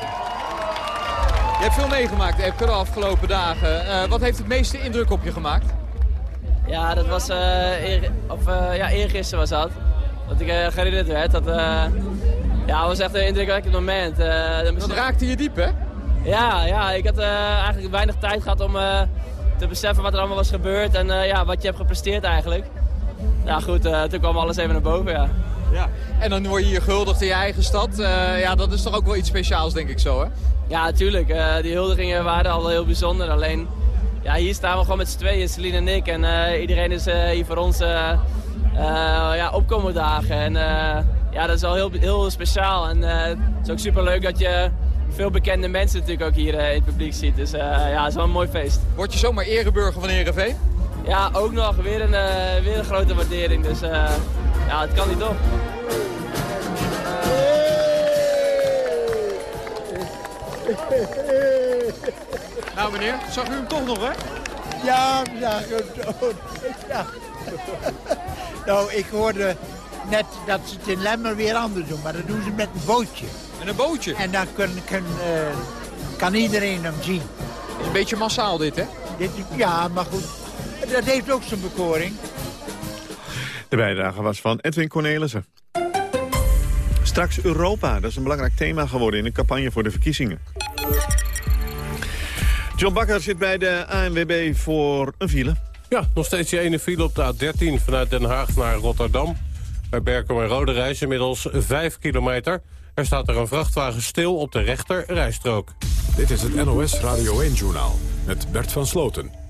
Speaker 23: Je hebt veel meegemaakt, Epke, de afgelopen dagen. Uh, wat heeft het meeste indruk op je gemaakt?
Speaker 30: Ja, dat was uh, eer, of, uh, ja, eergisteren was dat. Dat ik uh, geherinnerd werd. Dat, ja, dat was echt een indrukwekkend moment.
Speaker 23: dat raakte je diep, hè?
Speaker 30: Ja, ja ik had eigenlijk weinig tijd gehad om te beseffen wat er allemaal was gebeurd. En ja, wat je hebt gepresteerd eigenlijk. Ja goed, toen kwam alles even naar boven, ja.
Speaker 23: ja. En dan word je hier gehuldigd in je eigen stad. ja, dat is toch ook wel iets speciaals, denk ik zo, hè?
Speaker 30: Ja, natuurlijk. die huldigingen waren al heel bijzonder. Alleen ja, hier staan we gewoon met z'n tweeën, Celine en ik. En iedereen is hier voor ons ja, opkomen dagen. En ja, dat is wel heel, heel speciaal. En het is ook super leuk dat je veel bekende mensen natuurlijk ook hier in het publiek ziet. Dus ja, het is wel een mooi feest.
Speaker 23: Word je zomaar ereburger van Heerenveen?
Speaker 30: Ja, ook nog. Weer een, weer een grote waardering. Dus ja, het kan niet op. [laughs]
Speaker 23: Nou meneer, zag u hem toch nog hè?
Speaker 27: Ja, ja, ja. [laughs] nou, ik hoorde net dat ze het in Lemmer weer anders doen, maar dat doen ze met een bootje.
Speaker 23: Met een bootje?
Speaker 27: En dan kan, kan, uh, kan iedereen hem zien.
Speaker 23: Het is een beetje massaal dit, hè?
Speaker 27: Dit, ja, maar goed, dat heeft ook zijn bekoring.
Speaker 6: De bijdrage was van Edwin Cornelissen. Straks Europa, dat is een belangrijk thema geworden in de campagne voor de verkiezingen. John Bakker zit bij de ANWB voor een file.
Speaker 3: Ja, nog steeds die ene file op de A13 vanuit Den Haag naar Rotterdam. Bij Berkel en Rode Reis inmiddels 5 kilometer. Er staat er een vrachtwagen stil op de rechter rijstrook.
Speaker 1: Dit is het NOS Radio 1-journaal met Bert van Sloten.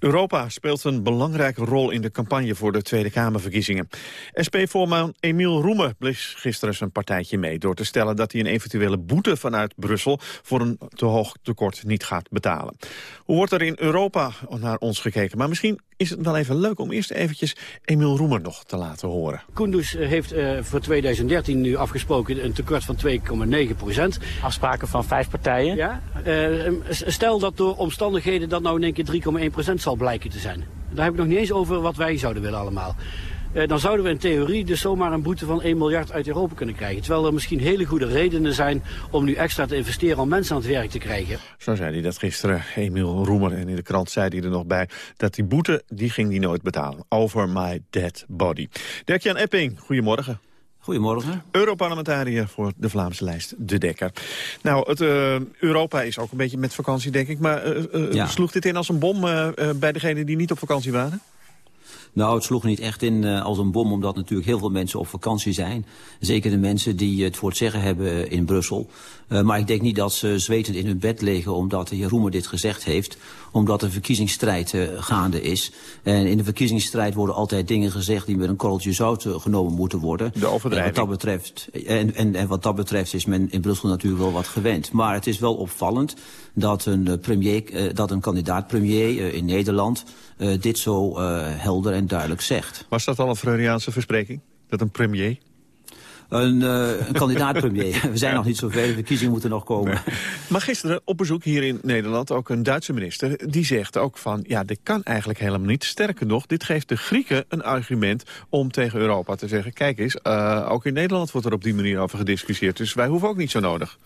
Speaker 6: Europa speelt een belangrijke rol in de campagne voor de Tweede Kamerverkiezingen. SP-voorman Emiel Roemer bleef gisteren zijn partijtje mee... door te stellen dat hij een eventuele boete vanuit Brussel... voor een te hoog tekort niet gaat betalen. Hoe wordt er in Europa naar ons gekeken? Maar misschien is het wel even leuk om eerst eventjes Emiel Roemer nog te laten horen.
Speaker 31: Kunduz eh, heeft uh, voor 2013 nu afgesproken een tekort van 2,9 procent.
Speaker 32: Afspraken van vijf partijen?
Speaker 31: Ja. Uh, stel dat door omstandigheden dat nou in één keer 3,1 procent zal blijken te zijn. Daar heb ik nog niet eens over wat wij zouden willen allemaal. Uh, dan zouden we in theorie dus zomaar een boete van 1 miljard uit Europa kunnen krijgen. Terwijl er misschien hele goede redenen zijn om nu extra te investeren om mensen aan het werk te krijgen.
Speaker 6: Zo zei hij dat gisteren, Emiel Roemer. En in de krant zei hij er nog bij dat die boete, die ging hij nooit betalen. Over my dead body. Dirk-Jan Epping, goedemorgen.
Speaker 33: Goedemorgen.
Speaker 6: Europarlementariër voor de Vlaamse lijst, De Dekker. Nou, het, uh, Europa is ook een beetje met vakantie, denk ik. Maar uh, uh, ja. sloeg dit in als een bom bij degenen die niet op vakantie waren?
Speaker 33: Nou, het sloeg niet echt in uh, als een bom, omdat natuurlijk heel veel mensen op vakantie zijn. Zeker de mensen die het voor het zeggen hebben in Brussel. Uh, maar ik denk niet dat ze zwetend in hun bed liggen omdat de heer Roemer dit gezegd heeft. Omdat de verkiezingsstrijd uh, gaande is. En in de verkiezingsstrijd worden altijd dingen gezegd die met een korreltje zout genomen moeten worden.
Speaker 6: De overdrijving.
Speaker 33: En wat dat betreft, en, en, en wat dat betreft is men in Brussel natuurlijk wel wat gewend. Maar het is wel opvallend dat een, premier, dat een kandidaat-premier in Nederland dit zo helder en duidelijk zegt.
Speaker 6: Was dat al een Freudiaanse verspreking? Dat een premier?
Speaker 33: Een, uh, een kandidaat-premier. We zijn nog niet zover, de verkiezingen moeten nog komen.
Speaker 6: Nee. Maar gisteren op bezoek hier in Nederland ook een Duitse minister... die zegt ook van, ja, dit kan eigenlijk helemaal niet. Sterker nog, dit geeft de Grieken een argument om tegen Europa te zeggen... kijk eens, uh, ook in Nederland wordt er op die manier over gediscussieerd. Dus wij hoeven ook niet zo nodig.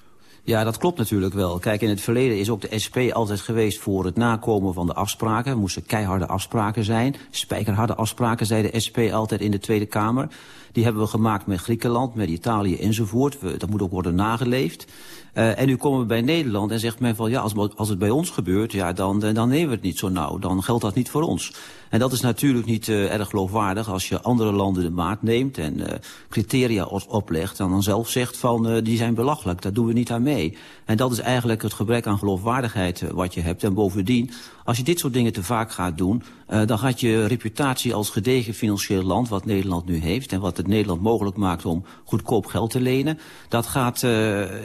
Speaker 33: Ja, dat klopt natuurlijk wel. Kijk, in het verleden is ook de SP altijd geweest voor het nakomen van de afspraken. Er moesten keiharde afspraken zijn. Spijkerharde afspraken, zei de SP altijd in de Tweede Kamer. Die hebben we gemaakt met Griekenland, met Italië enzovoort. We, dat moet ook worden nageleefd. Uh, en nu komen we bij Nederland en zegt men van ja, als, als het bij ons gebeurt, ja, dan, dan nemen we het niet zo nauw. Dan geldt dat niet voor ons. En dat is natuurlijk niet uh, erg geloofwaardig als je andere landen de maat neemt en criteria oplegt en dan zelf zegt van die zijn belachelijk, daar doen we niet aan mee. En dat is eigenlijk het gebrek aan geloofwaardigheid wat je hebt. En bovendien, als je dit soort dingen te vaak gaat doen, dan gaat je reputatie als gedegen financieel land, wat Nederland nu heeft en wat het Nederland mogelijk maakt om goedkoop geld te lenen, dat, gaat,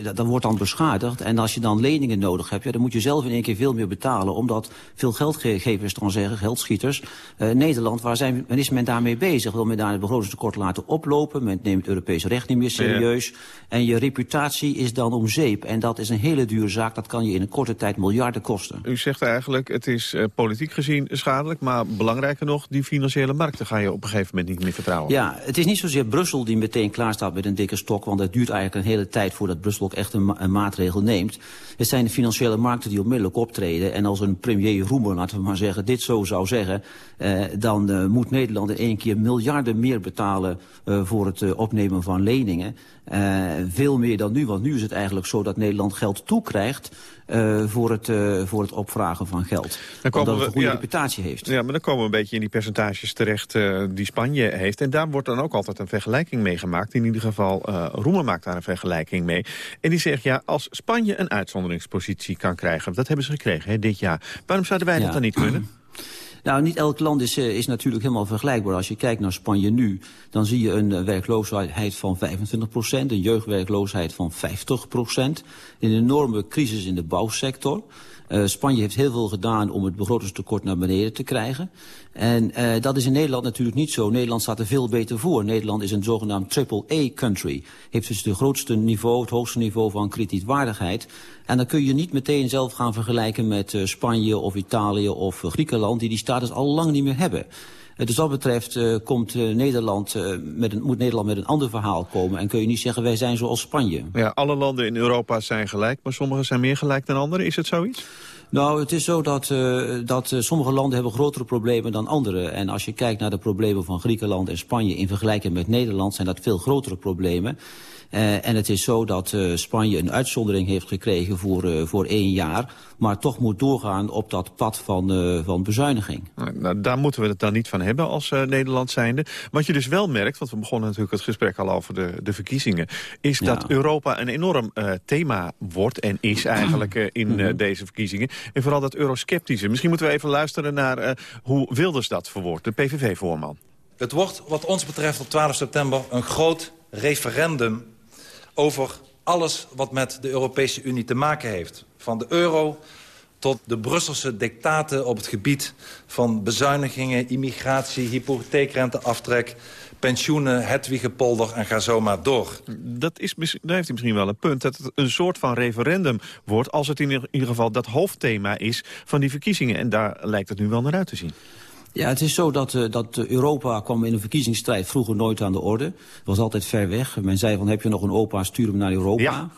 Speaker 33: dat, dat wordt dan beschadigd. En als je dan leningen nodig hebt, ja, dan moet je zelf in één keer veel meer betalen, omdat veel geldgevers dan zeggen, geldschieters, Uh, Nederland, waar zijn, is men daarmee bezig? Wil men daar het begrotingstekort laten oplopen? Men neemt het Europese recht niet meer serieus. Ja. En je reputatie is dan om zeep. En dat is een hele dure zaak. Dat kan je in een korte tijd miljarden kosten.
Speaker 6: U zegt eigenlijk, het is uh, politiek gezien schadelijk. Maar belangrijker nog, die financiële markten ga je op een gegeven moment niet meer vertrouwen.
Speaker 33: Ja, het is niet zozeer Brussel die meteen klaar staat met een dikke stok. Want het duurt eigenlijk een hele tijd voordat Brussel ook echt een, maatregel neemt. Het zijn de financiële markten die onmiddellijk optreden. En als een premier Roemer, laten we maar zeggen, dit zo zou zeggen... Uh, dan uh, moet Nederland in één keer miljarden meer betalen uh, voor het uh, opnemen van leningen. veel meer dan nu, want nu is het eigenlijk zo dat Nederland geld toekrijgt voor, het, voor het opvragen van geld. Dan komen omdat het een goede
Speaker 6: ja,
Speaker 33: reputatie heeft.
Speaker 6: Ja, maar dan komen we een beetje in die percentages terecht die Spanje heeft. En daar wordt dan ook altijd een vergelijking mee gemaakt. In ieder geval, Roemer maakt daar een vergelijking mee. En die zegt, ja, als Spanje een uitzonderingspositie kan krijgen... dat hebben ze gekregen hè, dit jaar. Waarom zouden wij ja. dat dan niet kunnen? [clears throat]
Speaker 33: Nou, niet elk land is, is natuurlijk helemaal vergelijkbaar. Als je kijkt naar Spanje nu, dan zie je een werkloosheid van 25 procent, een jeugdwerkloosheid van 50 procent, een enorme crisis in de bouwsector. Uh, Spanje heeft heel veel gedaan om het begrotingstekort naar beneden te krijgen. En uh, dat is in Nederland natuurlijk niet zo. Nederland staat er veel beter voor. Nederland is een zogenaamd triple-A-country. Heeft dus het grootste niveau, het hoogste niveau van kredietwaardigheid. En dan kun je niet meteen zelf gaan vergelijken met uh, Spanje of Italië of Griekenland... die die status al lang niet meer hebben. Uh, dus wat betreft uh, komt, uh, Nederland, met een, moet Nederland met een ander verhaal komen... en kun je niet zeggen wij zijn zoals Spanje.
Speaker 6: Ja, alle landen in Europa zijn gelijk, maar sommige zijn meer gelijk dan anderen. Is het zoiets?
Speaker 33: Nou, het is zo dat, uh, dat uh, sommige landen hebben grotere problemen dan andere. En als je kijkt naar de problemen van Griekenland en Spanje... in vergelijking met Nederland zijn dat veel grotere problemen. Uh, en het is zo dat uh, Spanje een uitzondering heeft gekregen voor, uh, voor één jaar... maar toch moet doorgaan op dat pad van, van bezuiniging.
Speaker 6: Nou, daar moeten we het dan niet van hebben als Nederland zijnde. Wat je dus wel merkt, want we begonnen natuurlijk het gesprek al over de, de verkiezingen... is ja. dat Europa een enorm thema wordt en is eigenlijk in -hmm. deze verkiezingen. En vooral dat eurosceptische. Misschien moeten we even luisteren naar hoe Wilders dat verwoordt, de PVV-voorman.
Speaker 34: Het wordt wat ons betreft op 12 september een groot referendum over alles wat met de Europese Unie te maken heeft. Van de euro tot de Brusselse dictaten op het gebied van bezuinigingen, immigratie, hypotheekrenteaftrek, pensioenen, Hedwigepolder en ga zo maar door.
Speaker 6: Dat is, daar heeft hij misschien wel een punt. Dat het een soort van referendum wordt... als het in ieder geval dat hoofdthema is van die verkiezingen. En daar lijkt het nu wel naar uit te zien.
Speaker 33: Ja, het is zo dat, uh, dat Europa kwam in een verkiezingsstrijd vroeger nooit aan de orde. Het was altijd ver weg. Men zei van, heb je nog een opa, stuur hem naar Europa. Ja.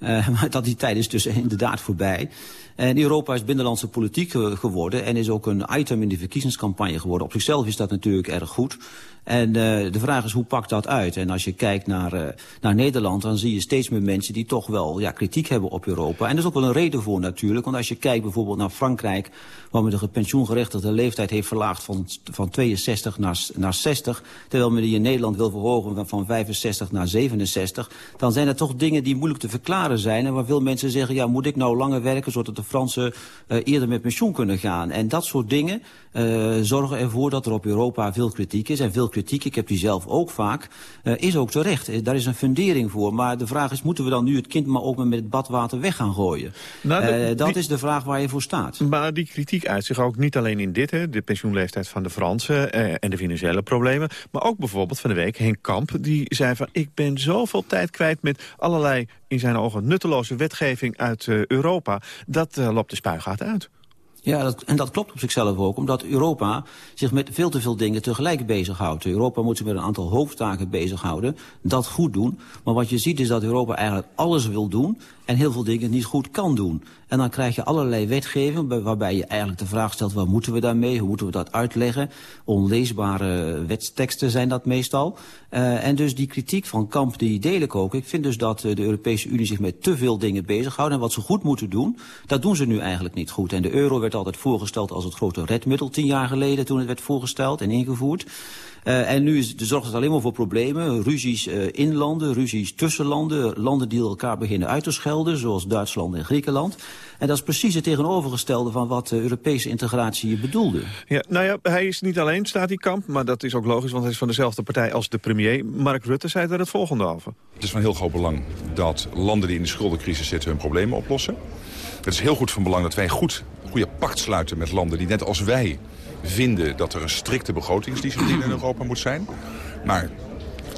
Speaker 33: Uh, [laughs] maar dat die tijd is dus [laughs] inderdaad voorbij. En Europa is binnenlandse politiek geworden en is ook een item in de verkiezingscampagne geworden. Op zichzelf is dat natuurlijk erg goed. En uh, de vraag is, hoe pakt dat uit? En als je kijkt naar, uh, naar Nederland, dan zie je steeds meer mensen die toch wel ja, kritiek hebben op Europa. En er is ook wel een reden voor natuurlijk. Want als je kijkt bijvoorbeeld naar Frankrijk, waar men de pensioengerechtigde leeftijd heeft verlaagd van, van 62 naar, naar 60, terwijl men die in Nederland wil verhogen van, van 65 naar 67, dan zijn er toch dingen die moeilijk te verklaren zijn. En waar veel mensen zeggen, ja, moet ik nou langer werken, zodat de Fransen uh, eerder met pensioen kunnen gaan? En dat soort dingen zorgen ervoor dat er op Europa veel kritiek is en veel kritiek, ik heb die zelf ook vaak, uh, is ook terecht. Daar is een fundering voor. Maar de vraag is, moeten we dan nu het kind maar ook met het badwater weg gaan gooien? Nou, de, uh, dat die, is de vraag waar je voor staat.
Speaker 6: Maar die kritiek uit zich ook niet alleen in dit, hè, de pensioenleeftijd van de Fransen uh, en de financiële problemen. Maar ook bijvoorbeeld van de week Henk Kamp, die zei van ik ben zoveel tijd kwijt met allerlei in zijn ogen nutteloze wetgeving uit Europa. Dat loopt de spuigaat uit.
Speaker 33: Ja, en dat klopt op zichzelf ook, omdat Europa zich met veel te veel dingen tegelijk bezighoudt. Europa moet zich met een aantal hoofdtaken bezighouden, dat goed doen. Maar wat je ziet is dat Europa eigenlijk alles wil doen en heel veel dingen niet goed kan doen. En dan krijg je allerlei wetgeving waarbij je eigenlijk de vraag stelt... wat moeten we daarmee, hoe moeten we dat uitleggen? Onleesbare wetsteksten zijn dat meestal. Uh, en dus die kritiek van Kamp, die deel ik ook. Ik vind dus dat de Europese Unie zich met te veel dingen bezighoudt... en wat ze goed moeten doen, dat doen ze nu eigenlijk niet goed. En de euro werd altijd voorgesteld als het grote redmiddel... tien jaar geleden toen het werd voorgesteld en ingevoerd. Uh, en nu is, de zorgt het alleen maar voor problemen. Ruzies uh, in landen, ruzies tussen landen. Landen die elkaar beginnen uit te schelden, zoals Duitsland en Griekenland. En dat is precies het tegenovergestelde van wat de Europese integratie bedoelde.
Speaker 6: Ja, nou ja, hij is niet alleen, staat die kamp. Maar dat is ook logisch, want hij is van dezelfde partij als de premier. Mark Rutte zei daar het volgende over.
Speaker 35: Het is van heel groot belang dat landen die in de schuldencrisis zitten hun problemen oplossen. Het is heel goed van belang dat wij goed, goede pact sluiten met landen die net als wij vinden dat er een strikte begrotingsdiscipline in Europa moet zijn. Maar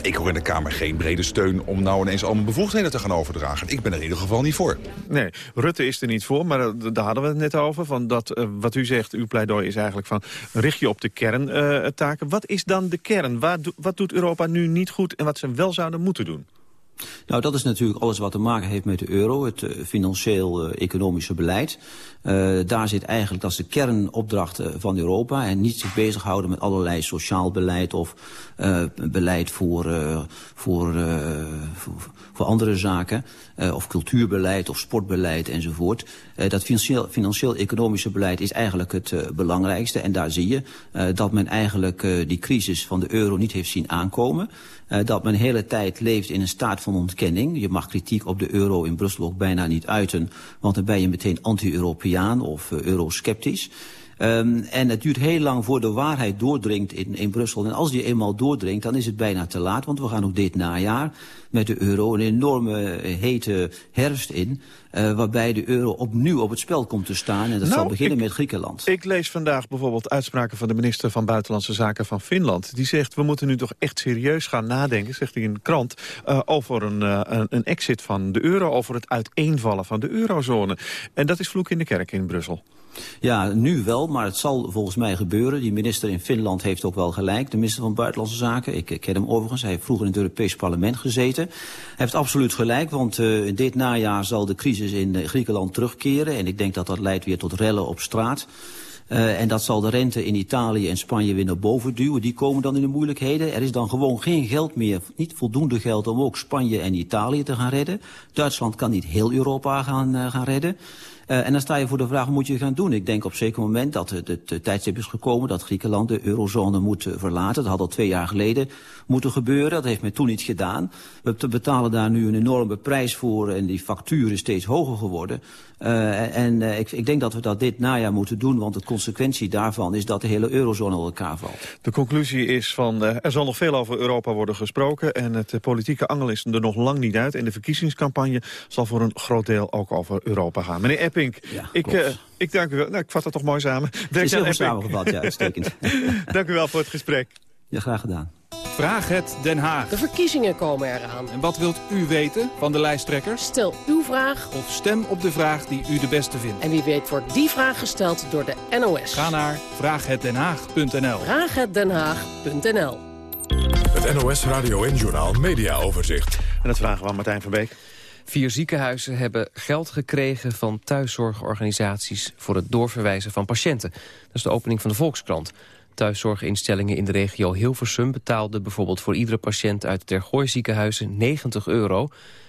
Speaker 35: ik hoor in de Kamer geen brede steun om nou ineens allemaal bevoegdheden te gaan overdragen. Ik ben er in ieder geval niet voor.
Speaker 6: Nee, Rutte is er niet voor, maar uh, daar hadden we het net over. Van dat, uh, wat u zegt, uw pleidooi is eigenlijk van richt je op de kerntaken. Uh, wat is dan de kern? Do wat doet Europa nu niet goed en wat ze wel zouden moeten doen?
Speaker 33: Nou, dat is natuurlijk alles wat te maken heeft met de euro, het uh, financieel-economische uh, beleid. Uh, daar zit eigenlijk, dat is de kernopdracht van Europa. En niet zich bezighouden met allerlei sociaal beleid of beleid voor, voor, voor, voor, andere zaken. of cultuurbeleid of sportbeleid enzovoort. dat financieel-economische beleid is eigenlijk het belangrijkste. En daar zie je dat men eigenlijk die crisis van de euro niet heeft zien aankomen. Uh, dat men hele tijd leeft in een staat van ontkenning. Je mag kritiek op de euro in Brussel ook bijna niet uiten, want dan ben je meteen anti-Europeaan of uh, eurosceptisch. Um, en het duurt heel lang voor de waarheid doordringt in, in Brussel. En als die eenmaal doordringt, dan is het bijna te laat. Want we gaan ook dit najaar met de euro een enorme hete herfst in. Uh, waarbij de euro opnieuw op het spel komt te staan. En dat nou, zal beginnen
Speaker 6: ik,
Speaker 33: met Griekenland.
Speaker 6: Ik lees vandaag bijvoorbeeld uitspraken van de minister van Buitenlandse Zaken van Finland. Die zegt, we moeten nu toch echt serieus gaan nadenken, zegt hij in de krant... Uh, over een, uh, een, een exit van de euro, over het uiteenvallen van de eurozone. En dat is vloek in de kerk in Brussel.
Speaker 33: Ja, nu wel, maar het zal volgens mij gebeuren. Die minister in Finland heeft ook wel gelijk. De minister van Buitenlandse Zaken, ik, ken hem overigens. Hij heeft vroeger in het Europees Parlement gezeten. Hij heeft absoluut gelijk, want uh, in dit najaar zal de crisis in uh, Griekenland terugkeren. En ik denk dat dat leidt weer tot rellen op straat. Uh, en dat zal de rente in Italië en Spanje weer naar boven duwen. Die komen dan in de moeilijkheden. Er is dan gewoon geen geld meer, niet voldoende geld om ook Spanje en Italië te gaan redden. Duitsland kan niet heel Europa gaan, gaan redden. Uh, en dan sta je voor de vraag, wat moet je gaan doen? Ik denk op zeker moment dat het, het, tijdstip is gekomen... dat Griekenland de eurozone moet uh, verlaten. Dat had al twee jaar geleden moeten gebeuren. Dat heeft men toen niet gedaan. We betalen daar nu een enorme prijs voor... en die factuur is steeds hoger geworden. Uh, en uh, ik, ik denk dat we dat dit najaar moeten doen... want de consequentie daarvan is dat de hele eurozone op elkaar valt.
Speaker 6: De conclusie is van uh, er zal nog veel over Europa worden gesproken... en het politieke angel is er nog lang niet uit... en de verkiezingscampagne zal voor een groot deel ook over Europa gaan. Meneer Epping. ik, ik dank u wel. Nou, ik vat dat toch mooi samen.
Speaker 33: Het is heel goed samengevat, ja, uitstekend. [laughs]
Speaker 6: dank u wel voor het gesprek.
Speaker 33: Ja, graag gedaan.
Speaker 36: Vraag het Den Haag.
Speaker 37: De verkiezingen komen eraan.
Speaker 36: En wat wilt u weten van de lijsttrekkers?
Speaker 37: Stel uw vraag.
Speaker 36: Of stem op de vraag die u de beste vindt.
Speaker 37: En wie weet wordt die vraag gesteld door de NOS.
Speaker 36: Ga naar vraaghetdenhaag.nl
Speaker 37: vraaghetdenhaag.nl
Speaker 1: Het NOS Radio en Journal Media Overzicht.
Speaker 6: En dat vragen we aan Martijn van Beek.
Speaker 38: Vier ziekenhuizen hebben geld gekregen van thuiszorgorganisaties... voor het doorverwijzen van patiënten. Dat is de opening van de Volkskrant. Thuiszorginstellingen in de regio Hilversum betaalden bijvoorbeeld voor iedere patiënt uit Tergooi ziekenhuizen 90 euro.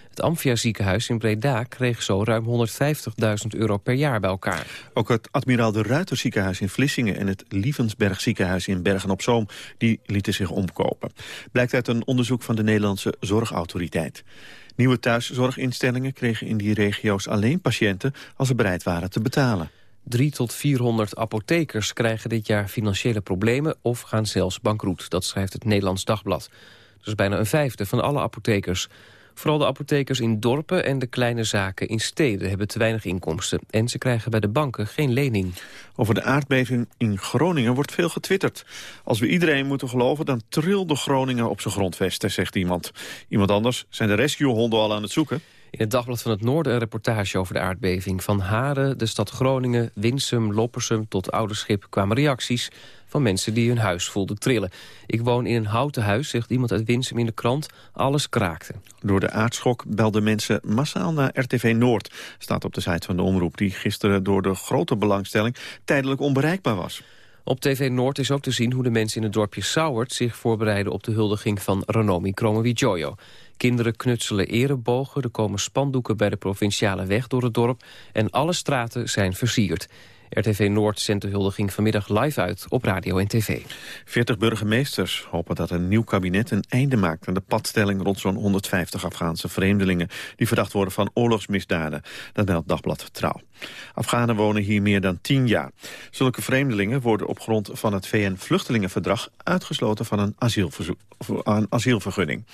Speaker 38: Het Amphia ziekenhuis in Breda kreeg zo ruim 150.000 euro per jaar bij elkaar.
Speaker 6: Ook het Admiraal de Ruiter ziekenhuis in Vlissingen en het Lievensberg ziekenhuis in Bergen-op-Zoom die lieten zich omkopen. Blijkt uit een onderzoek van de Nederlandse Zorgautoriteit. Nieuwe thuiszorginstellingen kregen in die regio's alleen patiënten als ze bereid waren te betalen.
Speaker 38: 3 tot 400 apothekers krijgen dit jaar financiële problemen of gaan zelfs bankroet. Dat schrijft het Nederlands Dagblad. Dat is bijna een vijfde van alle apothekers. Vooral de apothekers in dorpen en de kleine zaken in steden hebben te weinig inkomsten. En ze krijgen bij de banken geen lening.
Speaker 6: Over de aardbeving in Groningen wordt veel getwitterd. Als we iedereen moeten geloven, dan trilde Groningen op zijn grondvesten, zegt iemand. Iemand anders zijn de rescuehonden al aan het zoeken.
Speaker 38: In het Dagblad van het Noorden een reportage over de aardbeving. Van Haren, de stad Groningen, Winsum, Loppersum tot Ouderschip kwamen reacties van mensen die hun huis voelden trillen. Ik woon in een houten huis, zegt iemand uit Winsum in de krant. Alles kraakte.
Speaker 6: Door de aardschok belden mensen massaal naar RTV Noord. Staat op de site van de omroep die gisteren door de grote belangstelling tijdelijk onbereikbaar was.
Speaker 38: Op TV Noord is ook te zien hoe de mensen in het dorpje Sauwert... zich voorbereiden op de huldiging van Ranomi Kromowidjojo. Kinderen knutselen erebogen, er komen spandoeken bij de provinciale weg door het dorp... en alle straten zijn versierd. RTV Noord zendt de vanmiddag live uit op radio en tv.
Speaker 6: 40 burgemeesters hopen dat een nieuw kabinet een einde maakt... aan de padstelling rond zo'n 150 Afghaanse vreemdelingen... die verdacht worden van oorlogsmisdaden. Dat meldt Dagblad Trouw. Afghanen wonen hier meer dan 10 jaar. Zulke vreemdelingen worden op grond van het VN-vluchtelingenverdrag... uitgesloten van een asielvergunning.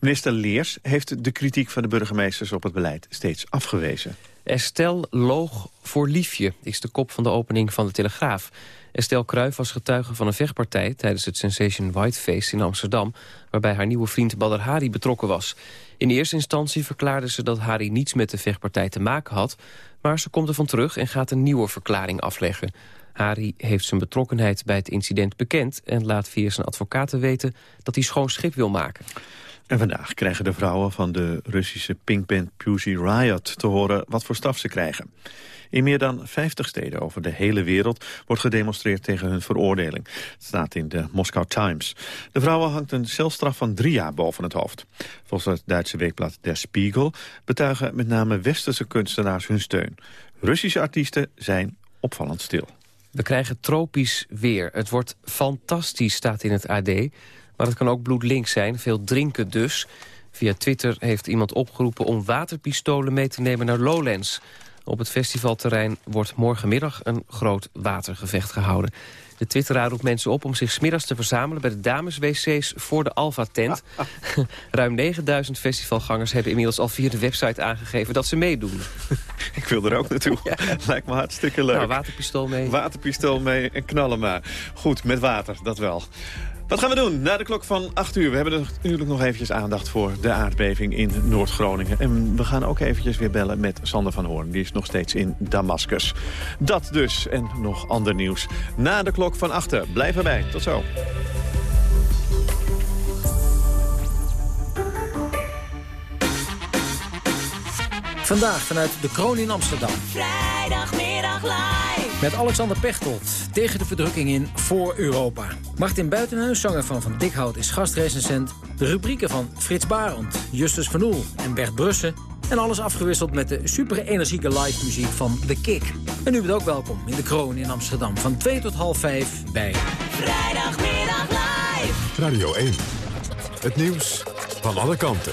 Speaker 6: Minister Leers heeft de kritiek van de burgemeesters op het beleid steeds afgewezen.
Speaker 38: Estelle loog voor liefje, is de kop van de opening van de Telegraaf. Estelle Kruijf was getuige van een vechtpartij tijdens het Sensation White Feest in Amsterdam... waarbij haar nieuwe vriend Badr Hari betrokken was. In eerste instantie verklaarde ze dat Hari niets met de vechtpartij te maken had... maar ze komt ervan terug en gaat een nieuwe verklaring afleggen. Hari heeft zijn betrokkenheid bij het incident bekend... en laat via zijn advocaten weten dat hij schoon schip wil maken.
Speaker 6: En vandaag krijgen de vrouwen van de Russische pinkband Pussy Riot te horen wat voor straf ze krijgen. In meer dan 50 steden over de hele wereld wordt gedemonstreerd tegen hun veroordeling. Het staat in de Moscow Times. De vrouwen hangt een celstraf van drie jaar boven het hoofd. Volgens het Duitse weekblad Der Spiegel betuigen met name westerse kunstenaars hun steun. Russische artiesten zijn opvallend stil.
Speaker 38: We krijgen tropisch weer. Het wordt fantastisch, staat in het AD. Maar het kan ook bloedlink zijn, veel drinken dus. Via Twitter heeft iemand opgeroepen om waterpistolen mee te nemen naar Lowlands. Op het festivalterrein wordt morgenmiddag een groot watergevecht gehouden. De twitteraar roept mensen op om zich smiddags te verzamelen... bij de dameswc's voor de Alfa-tent. [laughs] Ruim 9000 festivalgangers hebben inmiddels al via de website aangegeven dat ze meedoen.
Speaker 6: Ik wil er ook naartoe. Lijkt me hartstikke leuk.
Speaker 38: Nou, waterpistool mee.
Speaker 6: Waterpistool mee en knallen maar. Goed, met water, dat wel. Wat gaan we doen na de klok van 8 uur? We hebben natuurlijk nog eventjes aandacht voor de aardbeving in Noord-Groningen. En we gaan ook eventjes weer bellen met Sander van Hoorn. Die is nog steeds in Damascus. Dat dus en nog ander nieuws. Na de klok van 8. Blijf erbij. Tot zo.
Speaker 39: Vandaag vanuit de Kroon in Amsterdam.
Speaker 40: Vrijdagmiddag live.
Speaker 39: Met Alexander Pechtold tegen de verdrukking in voor Europa. Martin Buitenhuis, zanger van Van Dikhout, is gastrecensent. De rubrieken van Frits Barend, Justus Van Oel en Bert Brussen. En alles afgewisseld met de super energieke live muziek van The Kick. En u bent ook welkom in de Kroon in Amsterdam van 2 tot half 5 bij...
Speaker 40: Vrijdagmiddag live.
Speaker 1: Radio 1. Het nieuws van alle kanten.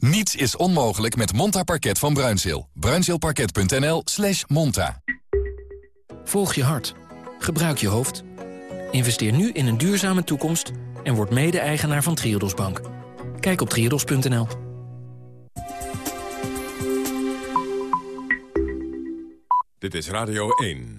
Speaker 1: Niets is onmogelijk met Monta Parket van Bruinzeel. Bruinzeelparket.nl slash monta.
Speaker 4: Volg je hart. Gebruik je hoofd. Investeer nu in een duurzame toekomst en word mede-eigenaar van Triodos Bank. Kijk op triodos.nl.
Speaker 41: Dit is Radio 1.